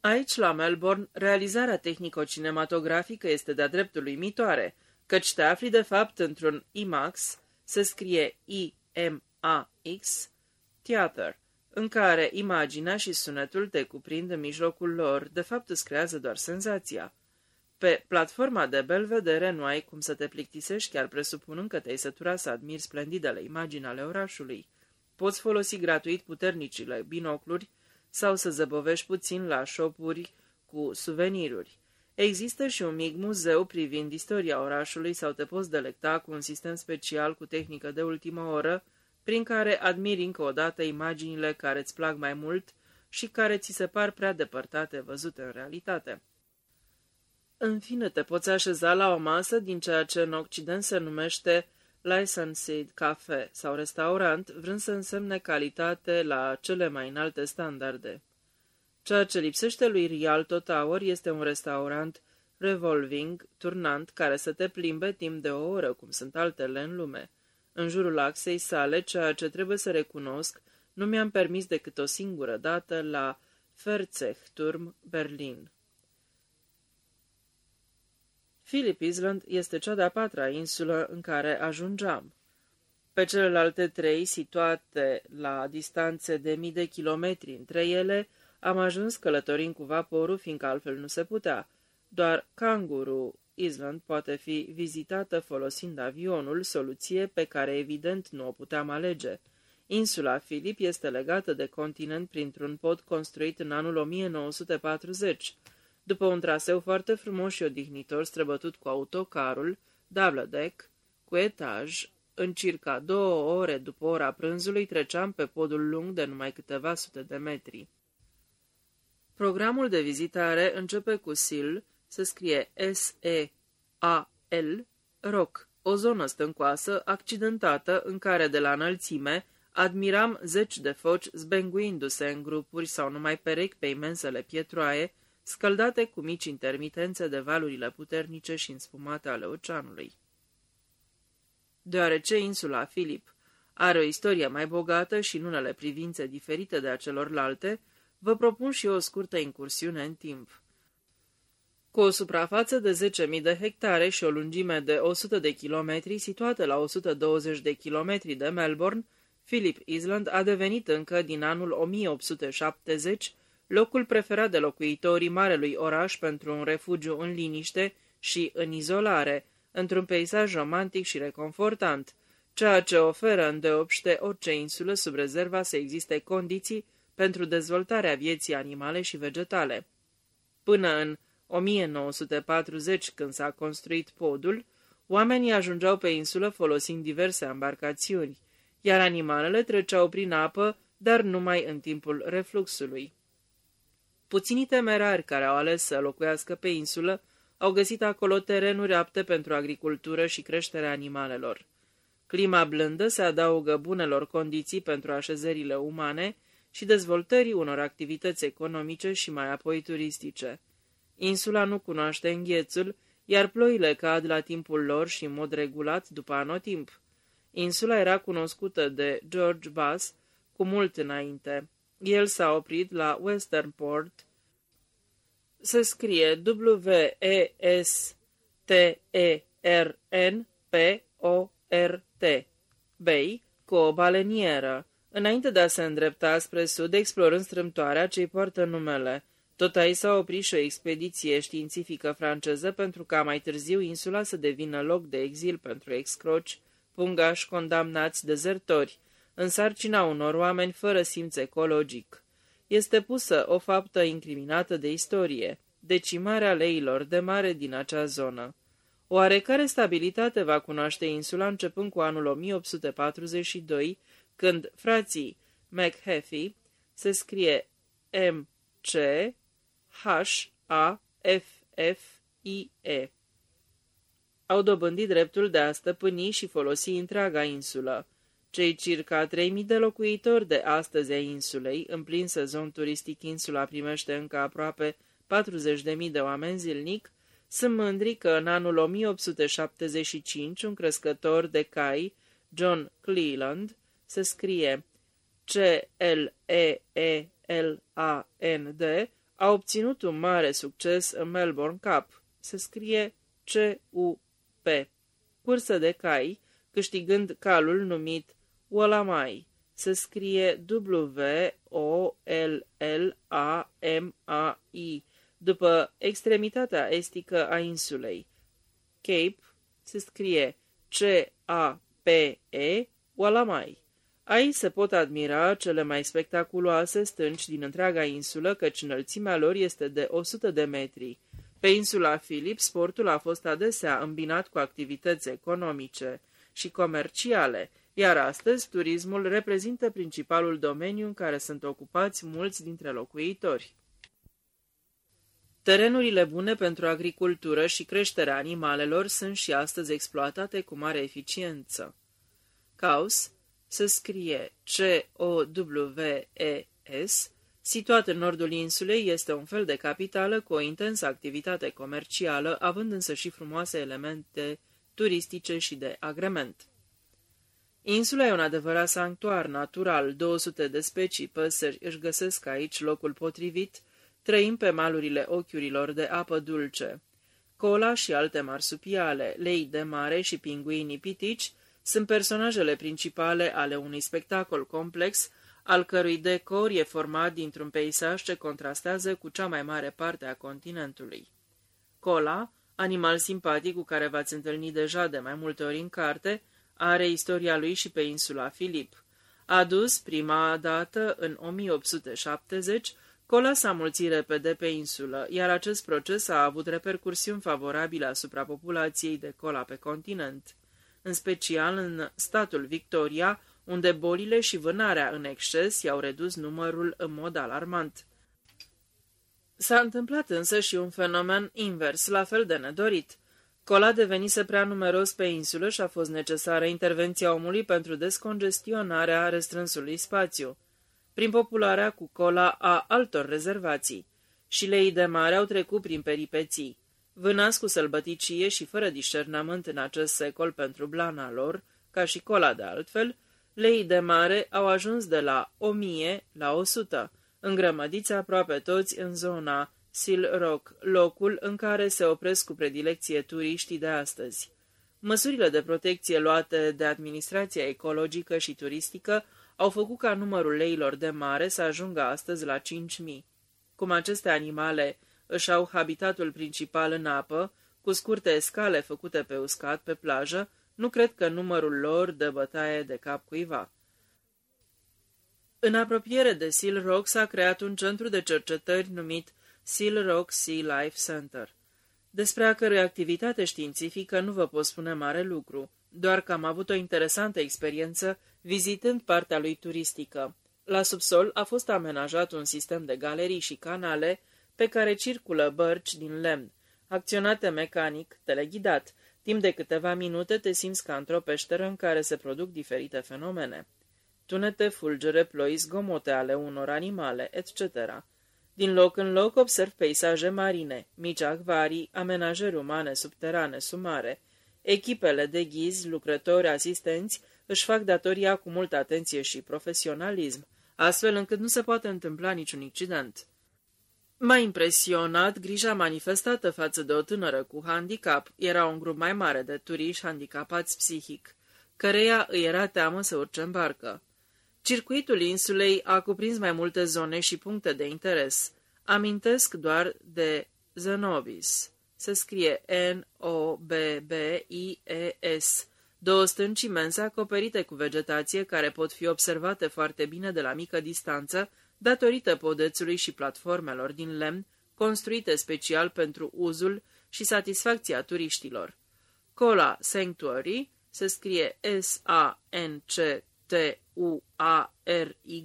Aici, la Melbourne, realizarea tehnico-cinematografică este de-a dreptul uimitoare, căci te afli de fapt într-un IMAX, se scrie I-M-A-X, theater, în care imaginea și sunetul te cuprind în mijlocul lor, de fapt îți creează doar senzația. Pe platforma de belvedere nu ai cum să te plictisești, chiar presupunând că te-ai sătura să admiri splendidele imagini ale orașului. Poți folosi gratuit puternicile binocluri sau să zăbovești puțin la șopuri cu suveniruri. Există și un mic muzeu privind istoria orașului sau te poți delecta cu un sistem special cu tehnică de ultimă oră, prin care admiri încă o dată imaginile care îți plac mai mult și care ți se par prea depărtate văzute în realitate. În fine, te poți așeza la o masă din ceea ce în Occident se numește licensed cafe sau restaurant, vrând să însemne calitate la cele mai înalte standarde. Ceea ce lipsește lui Rialto Tower este un restaurant revolving, turnant, care să te plimbe timp de o oră, cum sunt altele în lume. În jurul axei sale, ceea ce trebuie să recunosc, nu mi-am permis decât o singură dată la Ferzechturm, Berlin. Philip Island este cea de-a patra insulă în care ajungeam. Pe celelalte trei, situate la distanțe de mii de kilometri între ele, am ajuns călătorind cu vaporul, fiindcă altfel nu se putea. Doar Kangaroo Island poate fi vizitată folosind avionul, soluție pe care evident nu o puteam alege. Insula Philip este legată de continent printr-un pod construit în anul 1940. După un traseu foarte frumos și odihnitor străbătut cu autocarul, double deck, cu etaj, în circa două ore după ora prânzului treceam pe podul lung de numai câteva sute de metri. Programul de vizitare începe cu SIL, se scrie S-E-A-L, Rock, o zonă stâncoasă, accidentată, în care de la înălțime admiram zeci de foci zbenguindu-se în grupuri sau numai perechi pe imensele pietroaie, scăldate cu mici intermitențe de valurile puternice și înspumate ale oceanului. Deoarece insula Filip are o istorie mai bogată și în unele privințe diferite de a celorlalte, vă propun și o scurtă incursiune în timp. Cu o suprafață de 10.000 de hectare și o lungime de 100 de kilometri, situată la 120 de kilometri de Melbourne, Philip Island a devenit încă din anul 1870 locul preferat de locuitorii marelui oraș pentru un refugiu în liniște și în izolare, într-un peisaj romantic și reconfortant, ceea ce oferă îndeopște orice insulă sub rezerva să existe condiții pentru dezvoltarea vieții animale și vegetale. Până în 1940, când s-a construit podul, oamenii ajungeau pe insulă folosind diverse embarcațiuni, iar animalele treceau prin apă, dar numai în timpul refluxului. Puținii temerari care au ales să locuiască pe insulă au găsit acolo terenuri apte pentru agricultură și creșterea animalelor. Clima blândă se adaugă bunelor condiții pentru așezările umane și dezvoltării unor activități economice și mai apoi turistice. Insula nu cunoaște înghețul, iar ploile cad la timpul lor și în mod regulat după anotimp. Insula era cunoscută de George Bass cu mult înainte. El s-a oprit la Westernport. Se scrie W-E-S-T-E-R-N-P-O-R-T. Bay, cu o balenieră, înainte de a se îndrepta spre sud, explorând strâmtoarea ce-i poartă numele. Tot aici s-a oprit și o expediție științifică franceză pentru ca mai târziu insula să devină loc de exil pentru excroci, pungași condamnați dezertori în sarcina unor oameni fără simț ecologic. Este pusă o faptă incriminată de istorie, decimarea leilor de mare din acea zonă. Oarecare stabilitate va cunoaște insula începând cu anul 1842, când frații McHaffey se scrie M-C-H-A-F-F-I-E. Au dobândit dreptul de a stăpâni și folosi întreaga insulă. Cei circa 3000 de locuitori de astăzi ai insulei, în plin sezon turistic insula primește încă aproape 40.000 de oameni zilnic, sunt mândri că în anul 1875 un crescător de cai, John Cleland, se scrie C-L-E-E-L-A-N-D, a obținut un mare succes în Melbourne Cup. Se scrie C-U-P. Cursă de cai, câștigând calul numit Walamai. Se scrie W-O-L-L-A-M-A-I, după extremitatea estică a insulei. Cape se scrie C-A-P-E, Walamai. Aici se pot admira cele mai spectaculoase stânci din întreaga insulă, căci înălțimea lor este de 100 de metri. Pe insula Filip, sportul a fost adesea îmbinat cu activități economice și comerciale, iar astăzi turismul reprezintă principalul domeniu în care sunt ocupați mulți dintre locuitori. Terenurile bune pentru agricultură și creșterea animalelor sunt și astăzi exploatate cu mare eficiență. Caus se scrie C-O-W-E-S, situat în nordul insulei, este un fel de capitală cu o intensă activitate comercială, având însă și frumoase elemente turistice și de agrement. Insula e un adevărat sanctuar natural, 200 de specii păsări își găsesc aici locul potrivit, trăim pe malurile ochiurilor de apă dulce. Cola și alte marsupiale, lei de mare și pinguinii pitici sunt personajele principale ale unui spectacol complex, al cărui decor e format dintr-un peisaj ce contrastează cu cea mai mare parte a continentului. Cola, animal simpatic cu care v-ați întâlnit deja de mai multe ori în carte, are istoria lui și pe insula Filip. Adus prima dată în 1870, Cola s-a mulțit repede pe insulă, iar acest proces a avut repercursiuni favorabile asupra populației de cola pe continent în special în statul Victoria, unde bolile și vânarea în exces i-au redus numărul în mod alarmant. S-a întâmplat însă și un fenomen invers, la fel de nedorit. Cola devenise prea numeros pe insulă și a fost necesară intervenția omului pentru descongestionarea restrânsului spațiu, prin popularea cu cola a altor rezervații. Și leii de mare au trecut prin peripeții. Vânați cu sălbăticie și fără discernământ în acest secol pentru blana lor, ca și cola de altfel, leii de mare au ajuns de la 1000 la 100, îngrămădiți aproape toți în zona Sil Rock, locul în care se opresc cu predilecție turiștii de astăzi. Măsurile de protecție luate de administrația ecologică și turistică au făcut ca numărul leilor de mare să ajungă astăzi la 5000. Cum aceste animale își au habitatul principal în apă, cu scurte scale făcute pe uscat, pe plajă, nu cred că numărul lor dă bătaie de cap cuiva. În apropiere de Seal Rock s-a creat un centru de cercetări numit Seal Rock Sea Life Center, despre a cărui activitate științifică nu vă pot spune mare lucru, doar că am avut o interesantă experiență vizitând partea lui turistică. La subsol a fost amenajat un sistem de galerii și canale pe care circulă bărci din lemn, acționate mecanic, teleghidat. Timp de câteva minute te simți ca într-o peșteră în care se produc diferite fenomene. Tunete, fulgere, ploi, zgomote ale unor animale, etc. Din loc în loc observ peisaje marine, mici acvarii, amenajări umane subterane, sumare. Echipele de ghizi, lucrători, asistenți își fac datoria cu multă atenție și profesionalism, astfel încât nu se poate întâmpla niciun incident. M-a impresionat grija manifestată față de o tânără cu handicap. Era un grup mai mare de turiști handicapați psihic, căreia îi era teamă să urce în barcă. Circuitul insulei a cuprins mai multe zone și puncte de interes. Amintesc doar de Zenobis. Se scrie N-O-B-B-I-E-S. Două stânci imense acoperite cu vegetație care pot fi observate foarte bine de la mică distanță, datorită podețului și platformelor din lemn, construite special pentru uzul și satisfacția turiștilor. Cola Sanctuary se scrie S-A-N-C-T-U-A-R-Y,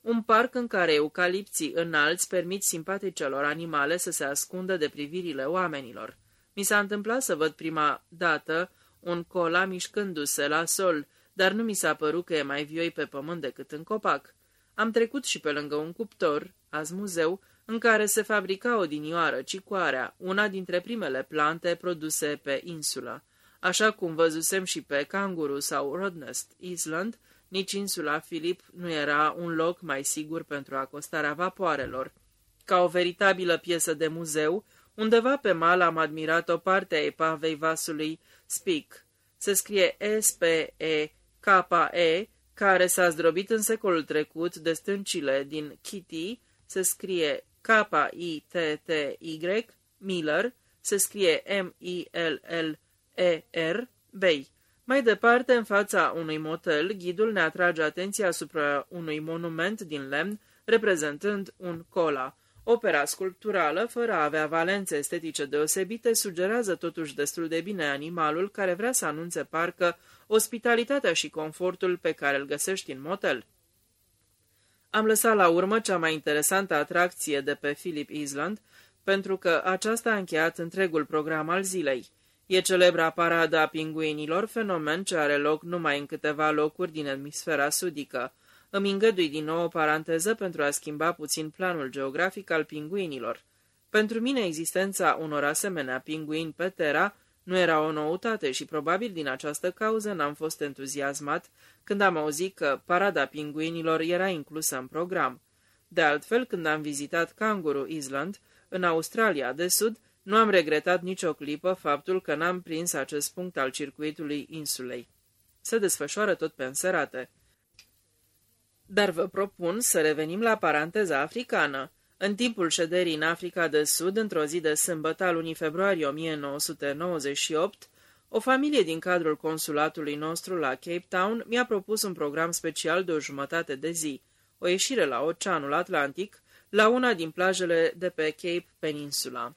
un parc în care eucalipții înalți permit simpaticelor animale să se ascundă de privirile oamenilor. Mi s-a întâmplat să văd prima dată un cola mișcându-se la sol, dar nu mi s-a părut că e mai vioi pe pământ decât în copac. Am trecut și pe lângă un cuptor, azi muzeu, în care se fabrica odinioară cicoarea, una dintre primele plante produse pe insulă. Așa cum văzusem și pe Kanguru sau Rodnest Island, nici insula Philip nu era un loc mai sigur pentru acostarea vapoarelor. ca o veritabilă piesă de muzeu, undeva pe mal am admirat o parte a epavei vasului Speak. Se scrie S-P-E-K-E, care s-a zdrobit în secolul trecut de stâncile din Kitty, se scrie K-I-T-T-Y, Miller, se scrie M-I-L-L-E-R, Bay. Mai departe, în fața unui motel, ghidul ne atrage atenția asupra unui monument din lemn reprezentând un cola. Opera sculpturală, fără a avea valențe estetice deosebite, sugerează totuși destul de bine animalul care vrea să anunțe parcă ospitalitatea și confortul pe care îl găsești în motel. Am lăsat la urmă cea mai interesantă atracție de pe Philip Island, pentru că aceasta a încheiat întregul program al zilei. E celebra parada a pinguinilor, fenomen ce are loc numai în câteva locuri din emisfera sudică. Îmi îngădui din nou o paranteză pentru a schimba puțin planul geografic al pinguinilor. Pentru mine existența unor asemenea pinguini pe Terra nu era o noutate și probabil din această cauză n-am fost entuziasmat când am auzit că parada pinguinilor era inclusă în program. De altfel, când am vizitat Kangaroo Island, în Australia de Sud, nu am regretat nicio clipă faptul că n-am prins acest punct al circuitului insulei. Se desfășoară tot pe înserate. Dar vă propun să revenim la paranteza africană. În timpul șederii în Africa de Sud, într-o zi de sâmbătă al lunii februarie 1998, o familie din cadrul consulatului nostru la Cape Town mi-a propus un program special de o jumătate de zi, o ieșire la Oceanul Atlantic, la una din plajele de pe Cape Peninsula.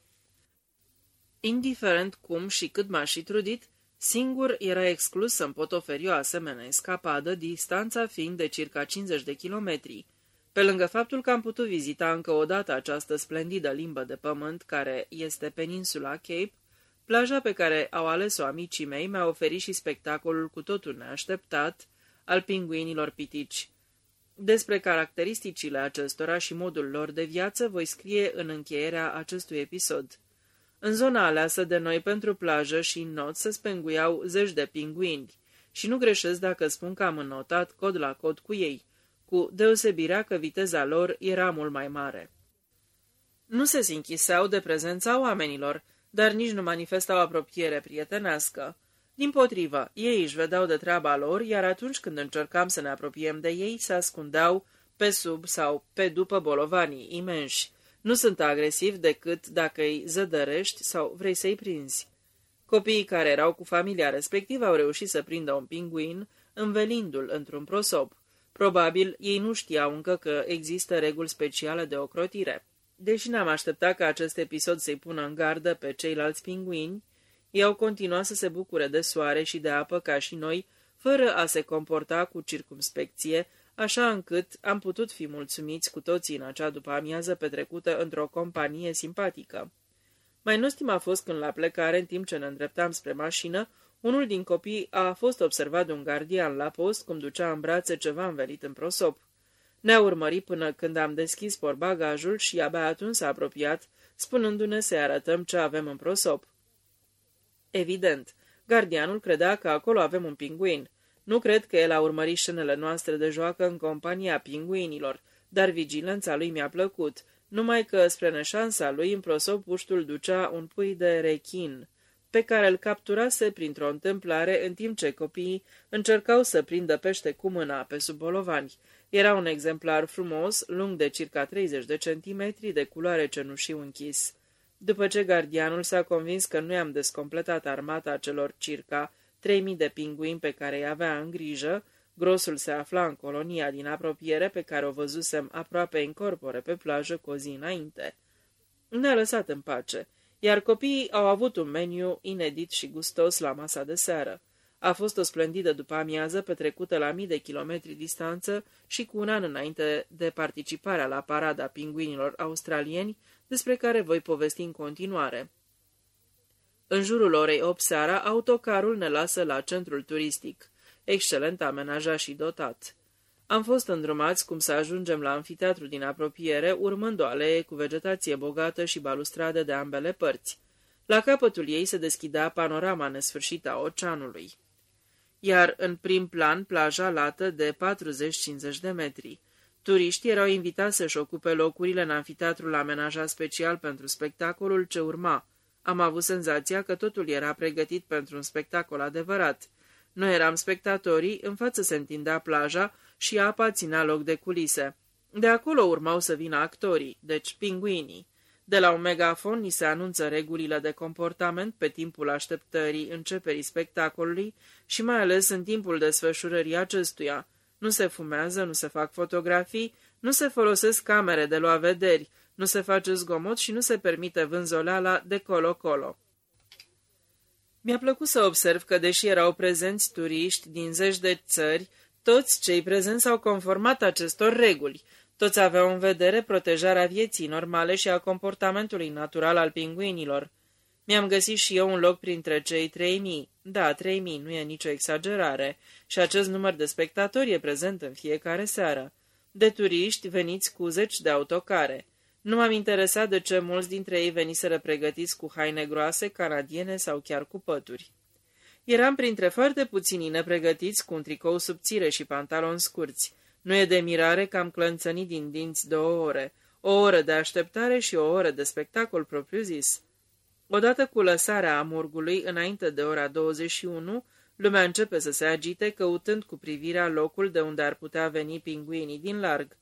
Indiferent cum și cât m-aș fi trudit, singur era exclus să-mi pot oferi o asemenea escapadă, distanța fiind de circa 50 de kilometri. Pe lângă faptul că am putut vizita încă o dată această splendidă limbă de pământ care este peninsula Cape, plaja pe care au ales-o amicii mei mi-a oferit și spectacolul cu totul neașteptat al pinguinilor pitici. Despre caracteristicile acestora și modul lor de viață voi scrie în încheierea acestui episod. În zona aleasă de noi pentru plajă și în not se spenguiau zeci de pinguini și nu greșesc dacă spun că am înnotat cod la cod cu ei, cu deosebirea că viteza lor era mult mai mare. Nu se sinchiseau de prezența oamenilor, dar nici nu manifestau apropiere prietenească. Din potrivă, ei își vedeau de treaba lor, iar atunci când încercam să ne apropiem de ei, se ascundeau pe sub sau pe după bolovanii imenși. Nu sunt agresivi decât dacă îi zădărești sau vrei să-i prinzi. Copiii care erau cu familia respectivă au reușit să prindă un pinguin, învelindu-l într-un prosop. Probabil ei nu știau încă că există reguli speciale de ocrotire. Deși n-am așteptat ca acest episod să-i pună în gardă pe ceilalți pinguini, ei au continuat să se bucure de soare și de apă ca și noi, fără a se comporta cu circumspecție, așa încât am putut fi mulțumiți cu toții în acea după amiază petrecută într-o companie simpatică. Mai nostim a fost când la plecare, în timp ce ne îndreptam spre mașină, unul din copii a fost observat de un gardian la post cum ducea în brațe ceva învelit în prosop. Ne-a urmărit până când am deschis porbagajul și abia atunci s-a apropiat, spunându-ne să arătăm ce avem în prosop. Evident, gardianul credea că acolo avem un pinguin. Nu cred că el a urmărit scenele noastre de joacă în compania pinguinilor, dar vigilența lui mi-a plăcut, numai că spre neșansa lui în prosop puștul ducea un pui de rechin, pe care îl capturase printr-o întâmplare în timp ce copiii încercau să prindă pește cu mâna pe sub bolovani. Era un exemplar frumos, lung de circa 30 de centimetri, de culoare cenușiu închis. După ce gardianul s-a convins că nu i-am descompletat armata celor circa 3000 de pinguini pe care îi avea în grijă, grosul se afla în colonia din apropiere pe care o văzusem aproape incorpore pe plajă cu o zi înainte. Ne-a lăsat în pace, iar copiii au avut un meniu inedit și gustos la masa de seară. A fost o splendidă după amiază petrecută la mii de kilometri distanță și cu un an înainte de participarea la parada pinguinilor australieni, despre care voi povesti în continuare. În jurul orei 8 seara, autocarul ne lasă la centrul turistic, excelent amenajat și dotat. Am fost îndrumați cum să ajungem la anfiteatru din apropiere, urmând o alee cu vegetație bogată și balustrade de ambele părți. La capătul ei se deschidea panorama nesfârșită a oceanului. Iar în prim plan plaja lată de 40-50 de metri. Turiștii erau invitați să-și ocupe locurile în anfiteatrul amenajat special pentru spectacolul ce urma. Am avut senzația că totul era pregătit pentru un spectacol adevărat. Noi eram spectatorii, în față se întindea plaja și apa ținea loc de culise. De acolo urmau să vină actorii, deci pinguinii. De la un megafon ni se anunță regulile de comportament pe timpul așteptării începerii spectacolului și mai ales în timpul desfășurării acestuia. Nu se fumează, nu se fac fotografii, nu se folosesc camere de lua vederi, nu se face zgomot și nu se permite vânzoleala de colo-colo. Mi-a plăcut să observ că, deși erau prezenți turiști din zeci de țări, toți cei prezenți s-au conformat acestor reguli. Toți aveau în vedere protejarea vieții normale și a comportamentului natural al pinguinilor. Mi-am găsit și eu un loc printre cei trei mii. Da, trei mii, nu e nicio exagerare. Și acest număr de spectatori e prezent în fiecare seară. De turiști veniți cu zeci de autocare. Nu m-am interesat de ce mulți dintre ei veniseră pregătiți cu haine groase, canadiene sau chiar cu pături. Eram printre foarte puțini nepregătiți cu un tricou subțire și pantaloni scurți. Nu e de mirare că am clănțănit din dinți două ore, o oră de așteptare și o oră de spectacol propriu-zis. Odată cu lăsarea amurgului, înainte de ora 21, lumea începe să se agite, căutând cu privirea locul de unde ar putea veni pinguinii din larg.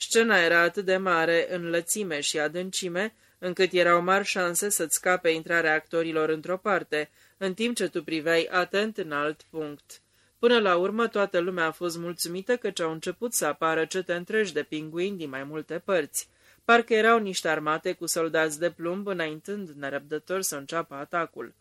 Scena era atât de mare în lățime și adâncime, încât erau mari șanse să-ți scape intrarea actorilor într-o parte, în timp ce tu priveai atent în alt punct. Până la urmă, toată lumea a fost mulțumită căci au început să apară cete întregi de pinguini din mai multe părți. Parcă erau niște armate cu soldați de plumb înaintând nerăbdător să înceapă atacul.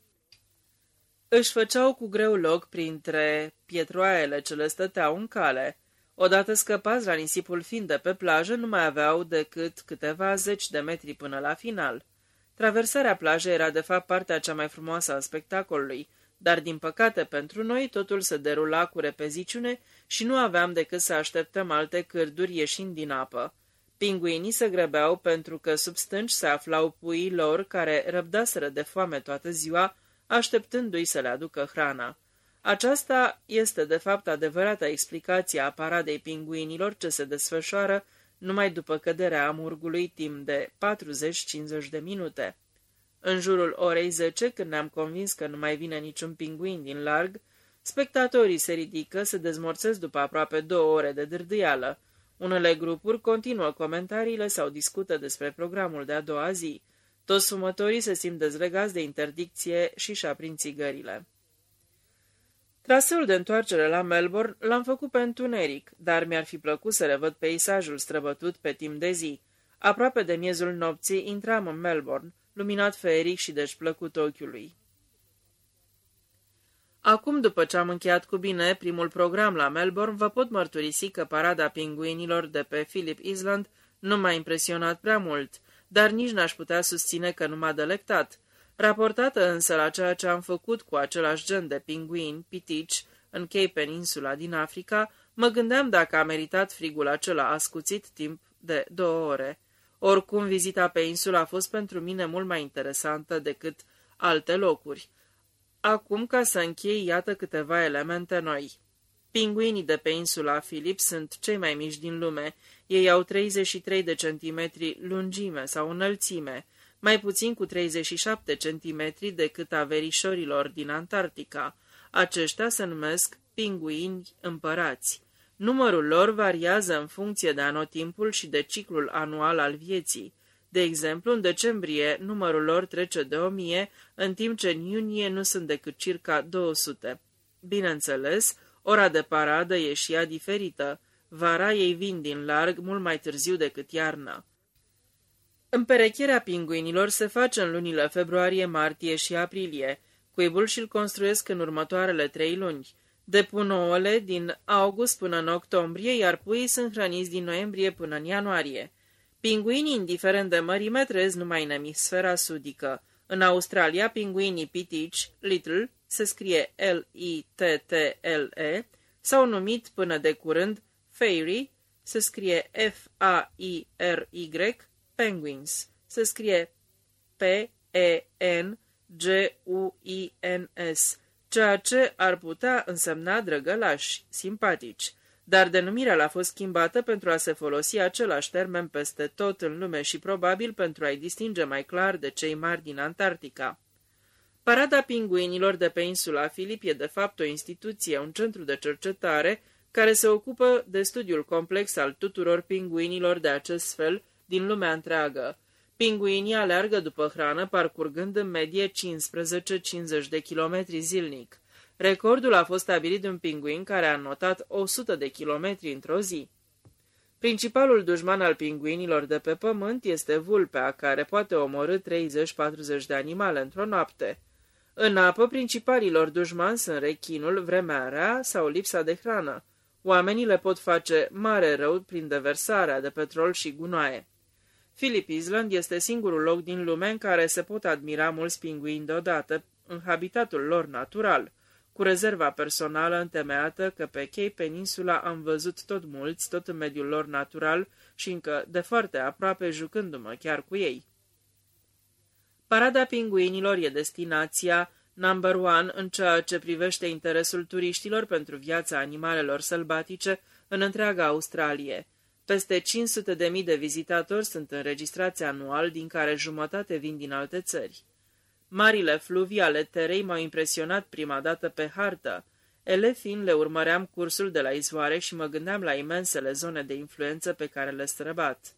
Își făceau cu greu loc printre pietroaiele ce le stăteau în cale. Odată scăpați la nisipul fiind de pe plajă, nu mai aveau decât câteva zeci de metri până la final. Traversarea plajei era de fapt partea cea mai frumoasă a spectacolului, dar din păcate pentru noi totul se derula cu repeziciune și nu aveam decât să așteptăm alte cârduri ieșind din apă. Pinguinii se grăbeau pentru că sub stânci se aflau puii lor care răbdaseră de foame toată ziua, așteptându-i să le aducă hrana. Aceasta este de fapt adevărata explicație a paradei pinguinilor ce se desfășoară numai după căderea amurgului timp de 40-50 de minute. În jurul orei 10, când ne-am convins că nu mai vine niciun pinguin din larg, spectatorii se ridică, se dezmorțesc după aproape două ore de dârdâială. Unele grupuri continuă comentariile sau discută despre programul de a doua zi. Toți fumătorii se simt dezlegați de interdicție și și aprind țigările. Traseul de întoarcere la Melbourne l-am făcut pe întuneric, dar mi-ar fi plăcut să revăd peisajul străbătut pe timp de zi. Aproape de miezul nopții intram în Melbourne, luminat feeric și deci plăcut ochiului. Acum, după ce am încheiat cu bine primul program la Melbourne, vă pot mărturisi că parada pinguinilor de pe Phillip Island nu m-a impresionat prea mult, dar nici n-aș putea susține că nu m-a delectat. Raportată însă la ceea ce am făcut cu același gen de pinguini, pitici, în Cape Peninsula din Africa, mă gândeam dacă a meritat frigul acela ascuțit timp de două ore. Oricum, vizita pe insulă a fost pentru mine mult mai interesantă decât alte locuri. Acum, ca să închei, iată câteva elemente noi. Pinguinii de pe insula Philip sunt cei mai mici din lume. Ei au 33 de centimetri lungime sau înălțime, mai puțin cu 37 centimetri decât a verișorilor din Antarctica. Aceștia se numesc pinguini împărați. Numărul lor variază în funcție de anotimpul și de ciclul anual al vieții. De exemplu, în decembrie numărul lor trece de 1000, în timp ce în iunie nu sunt decât circa 200. Bineînțeles, ora de paradă e și ea diferită. Vara ei vin din larg mult mai târziu decât iarna. Împerecherea pinguinilor se face în lunile februarie, martie și aprilie. Cuibul și-l construiesc în următoarele trei luni. Depun ouăle din august până în octombrie, iar puii sunt hrăniți din noiembrie până în ianuarie. Pinguinii, indiferent de mărime, trăiesc numai în emisfera sudică. În Australia, pinguinii pitici, little, se scrie L-I-T-T-L-E, s-au numit până de curând fairy, se scrie F-A-I-R-Y, penguins, se scrie P-E-N-G-U-I-N-S, ceea ce ar putea însemna drăgălași, simpatici. dar denumirea a fost schimbată pentru a se folosi același termen peste tot în lume și probabil pentru a-i distinge mai clar de cei mari din Antarctica. Parada pinguinilor de pe insula Filip e de fapt o instituție, un centru de cercetare care se ocupă de studiul complex al tuturor pinguinilor de acest fel din lumea întreagă. Pinguinii aleargă după hrană parcurgând în medie 15-50 de kilometri zilnic. Recordul a fost stabilit de un pinguin care a notat 100 de kilometri într-o zi. Principalul dușman al pinguinilor de pe pământ este vulpea, care poate omorâ 30-40 de animale într-o noapte. În apă, principalilor dușmani sunt rechinul, vremea rea sau lipsa de hrană. Oamenii le pot face mare rău prin deversarea de petrol și gunoaie. Philip Island este singurul loc din lume în care se pot admira mulți pinguini deodată în habitatul lor natural – cu rezerva personală întemeiată că pe chei peninsula am văzut tot mulți, tot în mediul lor natural și încă de foarte aproape jucându-mă chiar cu ei. Parada pinguinilor e destinația number one în ceea ce privește interesul turiștilor pentru viața animalelor sălbatice în întreaga Australie. Peste 500.000 de, de vizitatori sunt înregistrați anual, din care jumătate vin din alte țări. Marile fluvii ale Terei m-au impresionat prima dată pe hartă. Elefin le urmăream cursul de la izvoare și mă gândeam la imensele zone de influență pe care le străbat.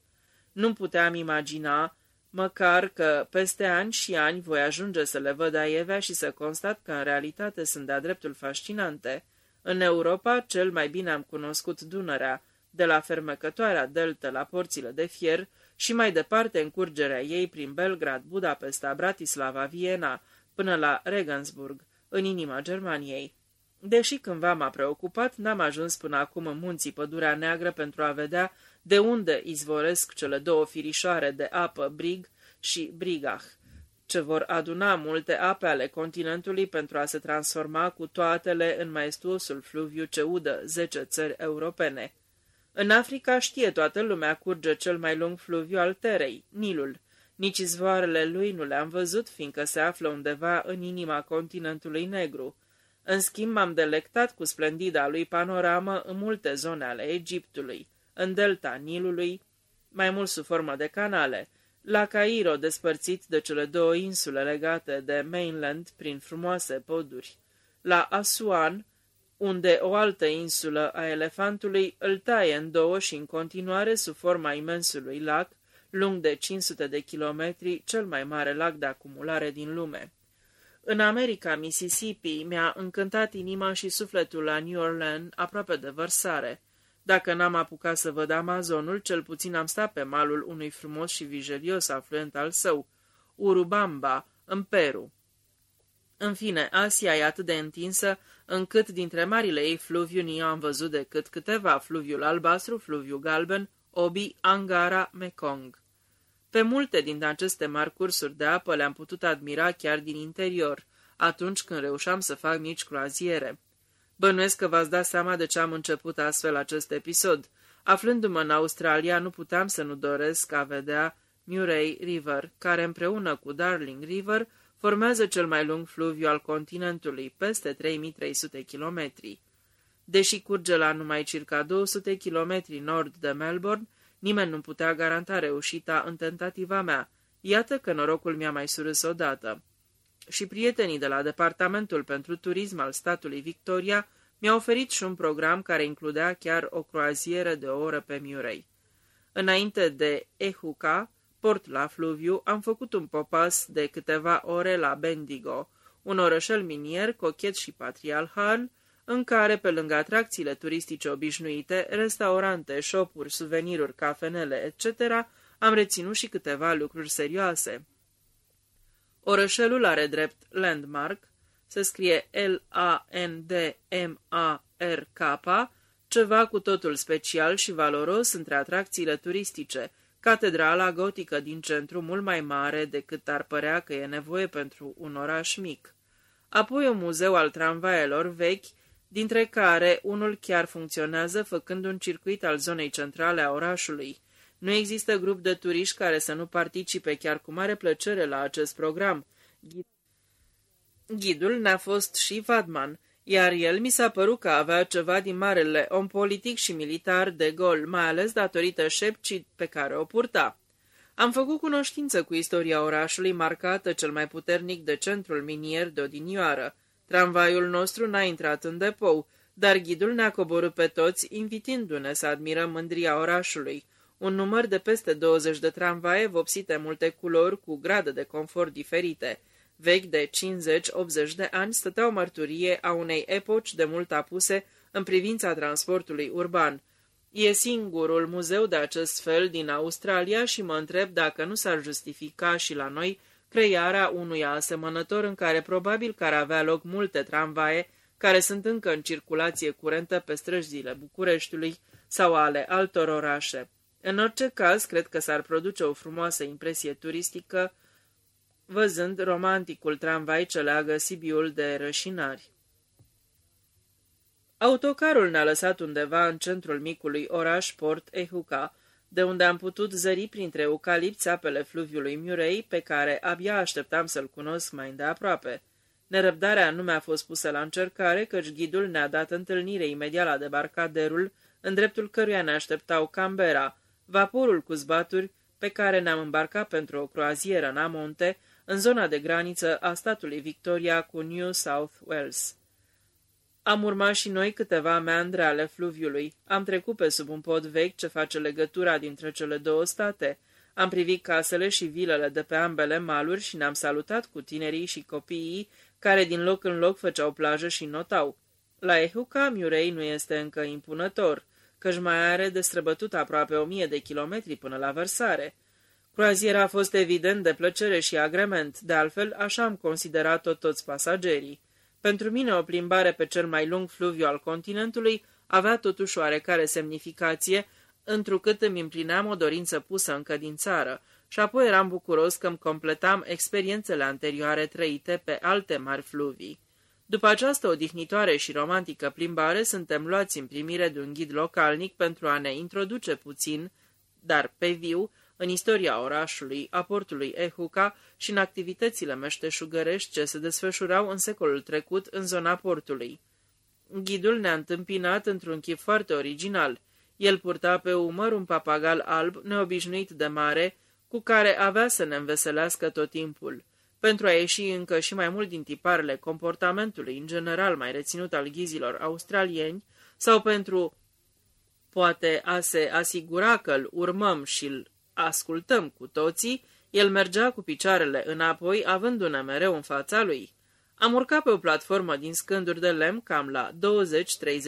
Nu puteam imagina, măcar că peste ani și ani voi ajunge să le văd aievea și să constat că în realitate sunt de-a dreptul fascinante. În Europa, cel mai bine am cunoscut Dunărea, de la fermecătoarea deltă la porțile de fier, și mai departe încurgerea ei prin Belgrad, Budapesta, Bratislava, Viena, până la Regensburg, în inima Germaniei. Deși cândva m-a preocupat, n-am ajuns până acum în munții Pădurea Neagră pentru a vedea de unde izvoresc cele două firișoare de apă, Brig și Brigach, ce vor aduna multe ape ale continentului pentru a se transforma cu toatele în maestuosul fluviu ce udă zece țări europene. În Africa știe toată lumea curge cel mai lung fluviu al Terei, Nilul. Nici izvoarele lui nu le-am văzut, fiindcă se află undeva în inima continentului negru. În schimb, m-am delectat cu splendida lui panoramă în multe zone ale Egiptului, în delta Nilului, mai mult sub formă de canale, la Cairo, despărțit de cele două insule legate de mainland prin frumoase poduri, la Asuan, unde o altă insulă a elefantului îl taie în două și în continuare sub forma imensului lac, lung de 500 de kilometri, cel mai mare lac de acumulare din lume. În America, Mississippi mi-a încântat inima și sufletul la New Orleans, aproape de vărsare. Dacă n-am apucat să văd Amazonul, cel puțin am stat pe malul unui frumos și vigelios afluent al său, Urubamba, în Peru. În fine, Asia e atât de întinsă încât dintre marile ei fluviuni am văzut decât câteva fluviul albastru, fluviul galben, Obi, Angara, Mekong. Pe multe din aceste mari cursuri de apă le-am putut admira chiar din interior, atunci când reușeam să fac mici croaziere. Bănuiesc că v-ați dat seama de ce am început astfel acest episod. Aflându-mă în Australia, nu puteam să nu doresc a vedea Murray River, care împreună cu Darling River formează cel mai lung fluviu al continentului, peste 3300 km. Deși curge la numai circa 200 km nord de Melbourne, nimeni nu putea garanta reușita în tentativa mea. Iată că norocul mi-a mai surâs odată. Și prietenii de la Departamentul pentru Turism al statului Victoria mi-au oferit și un program care includea chiar o croazieră de o oră pe Murray. Înainte de Ehuca, port la fluviu, am făcut un popas de câteva ore la Bendigo, un orășel minier, cochet și patriarhal, în care, pe lângă atracțiile turistice obișnuite, restaurante, shopuri, suveniruri, cafenele, etc., am reținut și câteva lucruri serioase. Orășelul are drept landmark, se scrie L-A-N-D-M-A-R-K, ceva cu totul special și valoros între atracțiile turistice, Catedrala gotică din centru mult mai mare decât ar părea că e nevoie pentru un oraș mic. Apoi un muzeu al tramvaielor vechi, dintre care unul chiar funcționează făcând un circuit al zonei centrale a orașului. Nu există grup de turiști care să nu participe chiar cu mare plăcere la acest program. Ghidul ne-a fost și Vadman, iar el mi s-a părut că avea ceva din marele om politic și militar de gol, mai ales datorită șepcii pe care o purta. Am făcut cunoștință cu istoria orașului marcată cel mai puternic de centrul minier de odinioară. Tramvaiul nostru n-a intrat în depou, dar ghidul ne-a coborât pe toți, invitindu-ne să admirăm mândria orașului. Un număr de peste 20 de tramvaie vopsite multe culori cu grade de confort diferite. Vechi de 50-80 de ani stăteau mărturie a unei epoci de mult apuse în privința transportului urban. E singurul muzeu de acest fel din Australia și mă întreb dacă nu s-ar justifica și la noi crearea unui asemănător în care probabil că ar avea loc multe tramvaie care sunt încă în circulație curentă pe străzile Bucureștiului sau ale altor orașe. În orice caz, cred că s-ar produce o frumoasă impresie turistică văzând romanticul tramvai ce leagă Sibiul de rășinari. Autocarul ne-a lăsat undeva în centrul micului oraș Port Ehuca, de unde am putut zări printre eucalipți apele fluviului Murray, pe care abia așteptam să-l cunosc mai îndeaproape. Nerăbdarea nu mi-a fost pusă la încercare, căci ghidul ne-a dat întâlnire imediat la debarcaderul, în dreptul căruia ne așteptau Canberra, vaporul cu zbaturi pe care ne-am îmbarcat pentru o croazieră în Amonte, în zona de graniță a statului Victoria cu New South Wales. Am urmat și noi câteva meandre ale fluviului. Am trecut pe sub un pod vechi ce face legătura dintre cele două state. Am privit casele și vilele de pe ambele maluri și ne-am salutat cu tinerii și copiii care din loc în loc făceau plajă și notau. La Ehuca, Murray nu este încă impunător, căci mai are de străbătut aproape o mie de kilometri până la vărsare. Croaziera a fost evident de plăcere și agrement, de altfel așa am considerat-o toți pasagerii. Pentru mine o plimbare pe cel mai lung fluviu al continentului avea totuși oarecare semnificație, întrucât îmi împlineam o dorință pusă încă din țară, și apoi eram bucuros că îmi completam experiențele anterioare trăite pe alte mari fluvii. După această odihnitoare și romantică plimbare, suntem luați în primire de un ghid localnic pentru a ne introduce puțin, dar pe viu, în istoria orașului, a portului Ehuca și în activitățile meșteșugărești ce se desfășurau în secolul trecut în zona portului. Ghidul ne-a întâmpinat într-un chip foarte original. El purta pe umăr un papagal alb neobișnuit de mare, cu care avea să ne înveselească tot timpul. Pentru a ieși încă și mai mult din tiparele comportamentului în general mai reținut al ghizilor australieni, sau pentru poate a se asigura că îl urmăm și îl ascultăm cu toții, el mergea cu picioarele înapoi, avându-ne mereu în fața lui. Am urcat pe o platformă din scânduri de lemn cam la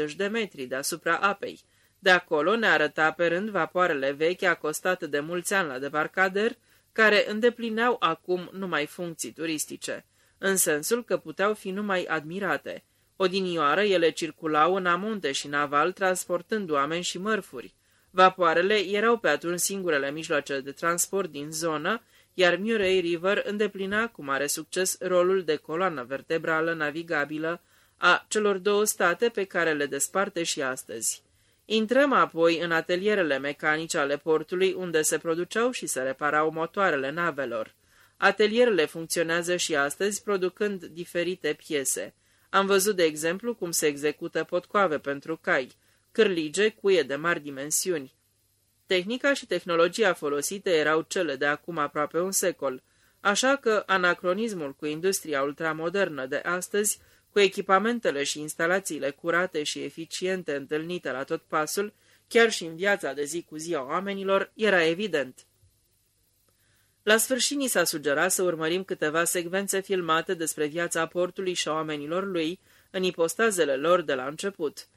20-30 de metri deasupra apei. De acolo ne arăta pe rând vapoarele vechi acostate de mulți ani la debarcader, care îndeplineau acum numai funcții turistice, în sensul că puteau fi numai admirate. Odinioară ele circulau în amunte și naval, transportând oameni și mărfuri. Vapoarele erau pe atunci singurele mijloace de transport din zonă, iar Murray River îndeplinea cu mare succes rolul de coloană vertebrală navigabilă a celor două state pe care le desparte și astăzi. Intrăm apoi în atelierele mecanice ale portului, unde se produceau și se reparau motoarele navelor. Atelierele funcționează și astăzi, producând diferite piese. Am văzut, de exemplu, cum se execută potcoave pentru cai, cârlige, cuie de mari dimensiuni. Tehnica și tehnologia folosite erau cele de acum aproape un secol, așa că anacronismul cu industria ultramodernă de astăzi, cu echipamentele și instalațiile curate și eficiente întâlnite la tot pasul, chiar și în viața de zi cu zi a oamenilor, era evident. La sfârșit ni s-a sugerat să urmărim câteva secvențe filmate despre viața portului și a oamenilor lui, în ipostazele lor de la început –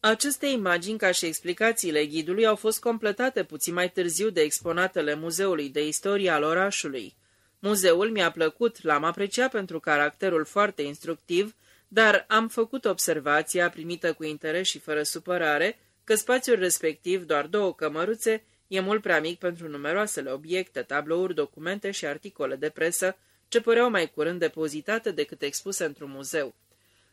aceste imagini, ca și explicațiile ghidului, au fost completate puțin mai târziu de exponatele Muzeului de Istorie al orașului. Muzeul mi-a plăcut, l-am apreciat pentru caracterul foarte instructiv, dar am făcut observația primită cu interes și fără supărare că spațiul respectiv, doar două cămăruțe, e mult prea mic pentru numeroasele obiecte, tablouri, documente și articole de presă ce păreau mai curând depozitate decât expuse într-un muzeu.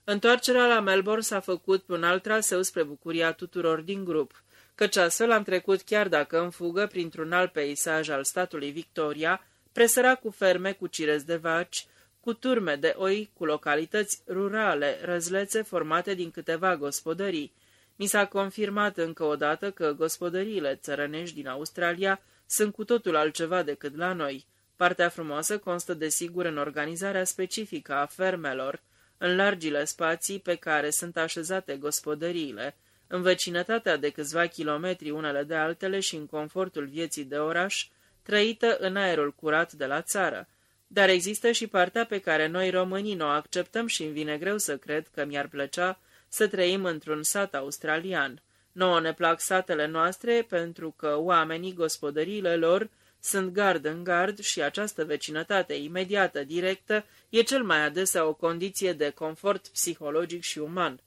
Întoarcerea la Melbourne s-a făcut pe un alt traseu spre bucuria tuturor din grup, căci astfel am trecut chiar dacă în fugă printr-un alt peisaj al statului Victoria, presărat cu ferme, cu cirez de vaci, cu turme de oi, cu localități rurale, răzlețe formate din câteva gospodării. Mi s-a confirmat încă o dată că gospodăriile țărănești din Australia sunt cu totul altceva decât la noi. Partea frumoasă constă desigur în organizarea specifică a fermelor, în largile spații pe care sunt așezate gospodăriile, în vecinătatea de câțiva kilometri unele de altele și în confortul vieții de oraș, trăită în aerul curat de la țară. Dar există și partea pe care noi românii nu o acceptăm și îmi vine greu să cred că mi-ar plăcea să trăim într-un sat australian. Nouă ne plac satele noastre pentru că oamenii, gospodăriile lor, sunt gard în gard și această vecinătate imediată, directă, e cel mai adesea o condiție de confort psihologic și uman.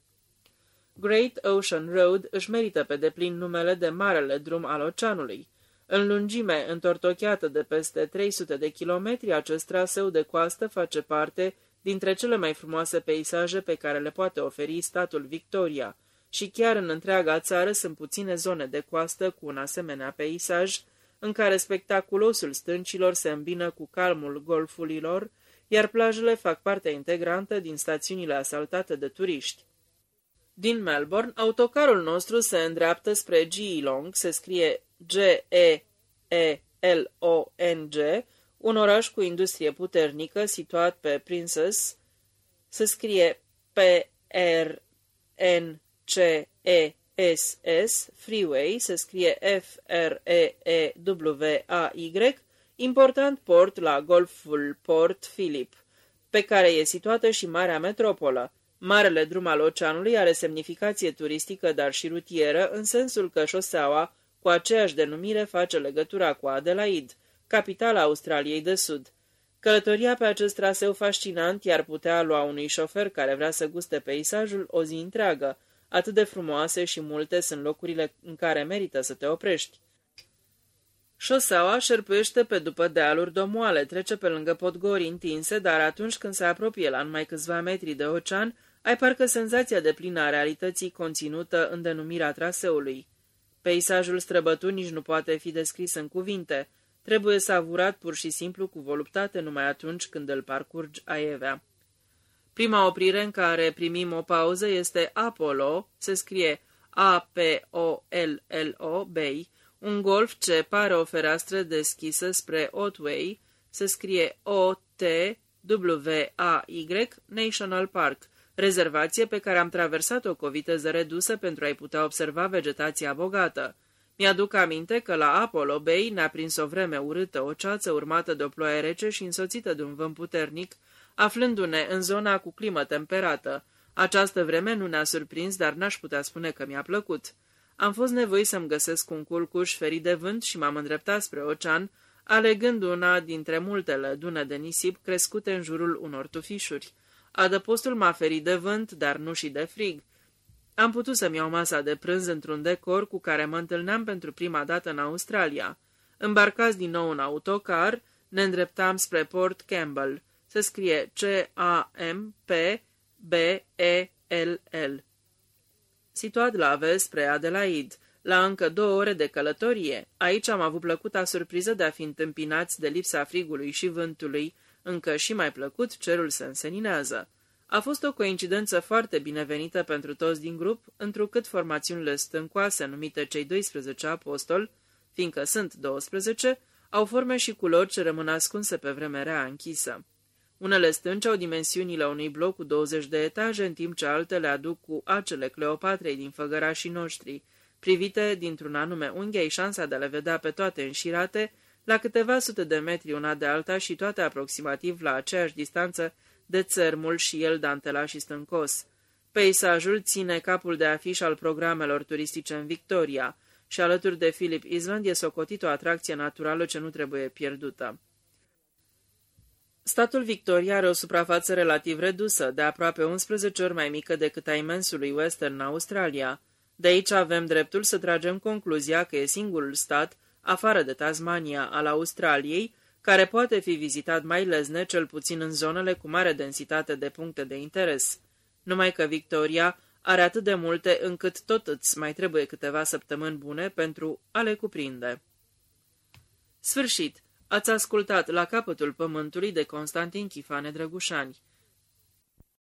Great Ocean Road își merită pe deplin numele de Marele Drum al Oceanului. În lungime întortocheată de peste 300 de kilometri, acest traseu de coastă face parte dintre cele mai frumoase peisaje pe care le poate oferi statul Victoria, și chiar în întreaga țară sunt puține zone de coastă cu un asemenea peisaj, în care spectaculosul stâncilor se îmbină cu calmul golfulilor, iar plajele fac parte integrantă din stațiunile asaltate de turiști. Din Melbourne, autocarul nostru se îndreaptă spre Geelong, se scrie G-E-E-L-O-N-G, un oraș cu industrie puternică situat pe Princess, se scrie P-R-N-C-E-S-S, Freeway, se scrie F-R-E-E-W-A-Y, important port la Golful Port Phillip, pe care e situată și Marea Metropolă. Marele drum al oceanului are semnificație turistică, dar și rutieră, în sensul că șoseaua, cu aceeași denumire, face legătura cu Adelaide, capitala Australiei de Sud. Călătoria pe acest traseu fascinant i-ar putea lua unui șofer care vrea să guste peisajul o zi întreagă. Atât de frumoase și multe sunt locurile în care merită să te oprești. Șoseaua șerpuiește pe după dealuri domoale, trece pe lângă podgori întinse, dar atunci când se apropie la numai câțiva metri de ocean, ai parcă senzația de plină a realității conținută în denumirea traseului. Peisajul străbătut nici nu poate fi descris în cuvinte, trebuie savurat pur și simplu cu voluptate numai atunci când îl parcurgi aievea. Prima oprire în care primim o pauză este Apollo, se scrie A-P-O-L-L-O, Bay, un golf ce pare o fereastră deschisă spre Otway, se scrie O-T-W-A-Y, National Park, rezervație pe care am traversat-o cu o viteză redusă pentru a-i putea observa vegetația bogată. Mi-aduc aminte că la Apollo Bay ne-a prins o vreme urâtă, o ceață urmată de o ploaie rece și însoțită de un vânt puternic, aflându-ne în zona cu climă temperată. Această vreme nu ne-a surprins, dar n-aș putea spune că mi-a plăcut. Am fost nevoit să-mi găsesc un culcuș ferit de vânt și m-am îndreptat spre ocean, alegând una dintre multele dune de nisip crescute în jurul unor tufișuri. Adăpostul m-a ferit de vânt, dar nu și de frig. Am putut să-mi iau masa de prânz într-un decor cu care mă întâlneam pentru prima dată în Australia. Îmbarcați din nou în autocar, ne îndreptam spre Port Campbell. Se scrie C-A-M-P-B-E-L-L. Situat la vest spre Adelaide, la încă două ore de călătorie. Aici am avut plăcuta surpriză de a fi întâmpinați de lipsa frigului și vântului, încă și mai plăcut, cerul se înseninează. A fost o coincidență foarte binevenită pentru toți din grup, întrucât formațiunile stâncoase, numite cei 12 apostoli, fiindcă sunt 12, au forme și culori ce rămân ascunse pe vreme rea închisă. Unele stânci au dimensiunile unui bloc cu 20 de etaje, în timp ce altele aduc cu acele Cleopatrei din făgărașii noștri. Privite dintr-un anume unghi, ai șansa de a le vedea pe toate înșirate, la câteva sute de metri una de alta și toate aproximativ la aceeași distanță de țărmul și el dantela și stâncos. Peisajul ține capul de afiș al programelor turistice în Victoria și alături de Philip Island e socotit o atracție naturală ce nu trebuie pierdută. Statul Victoria are o suprafață relativ redusă, de aproape 11 ori mai mică decât a imensului Western Australia. De aici avem dreptul să tragem concluzia că e singurul stat afară de Tasmania, al Australiei, care poate fi vizitat mai lezne, cel puțin în zonele cu mare densitate de puncte de interes. Numai că Victoria are atât de multe încât tot îți mai trebuie câteva săptămâni bune pentru a le cuprinde. Sfârșit. Ați ascultat la capătul pământului de Constantin Chifane Drăgușani.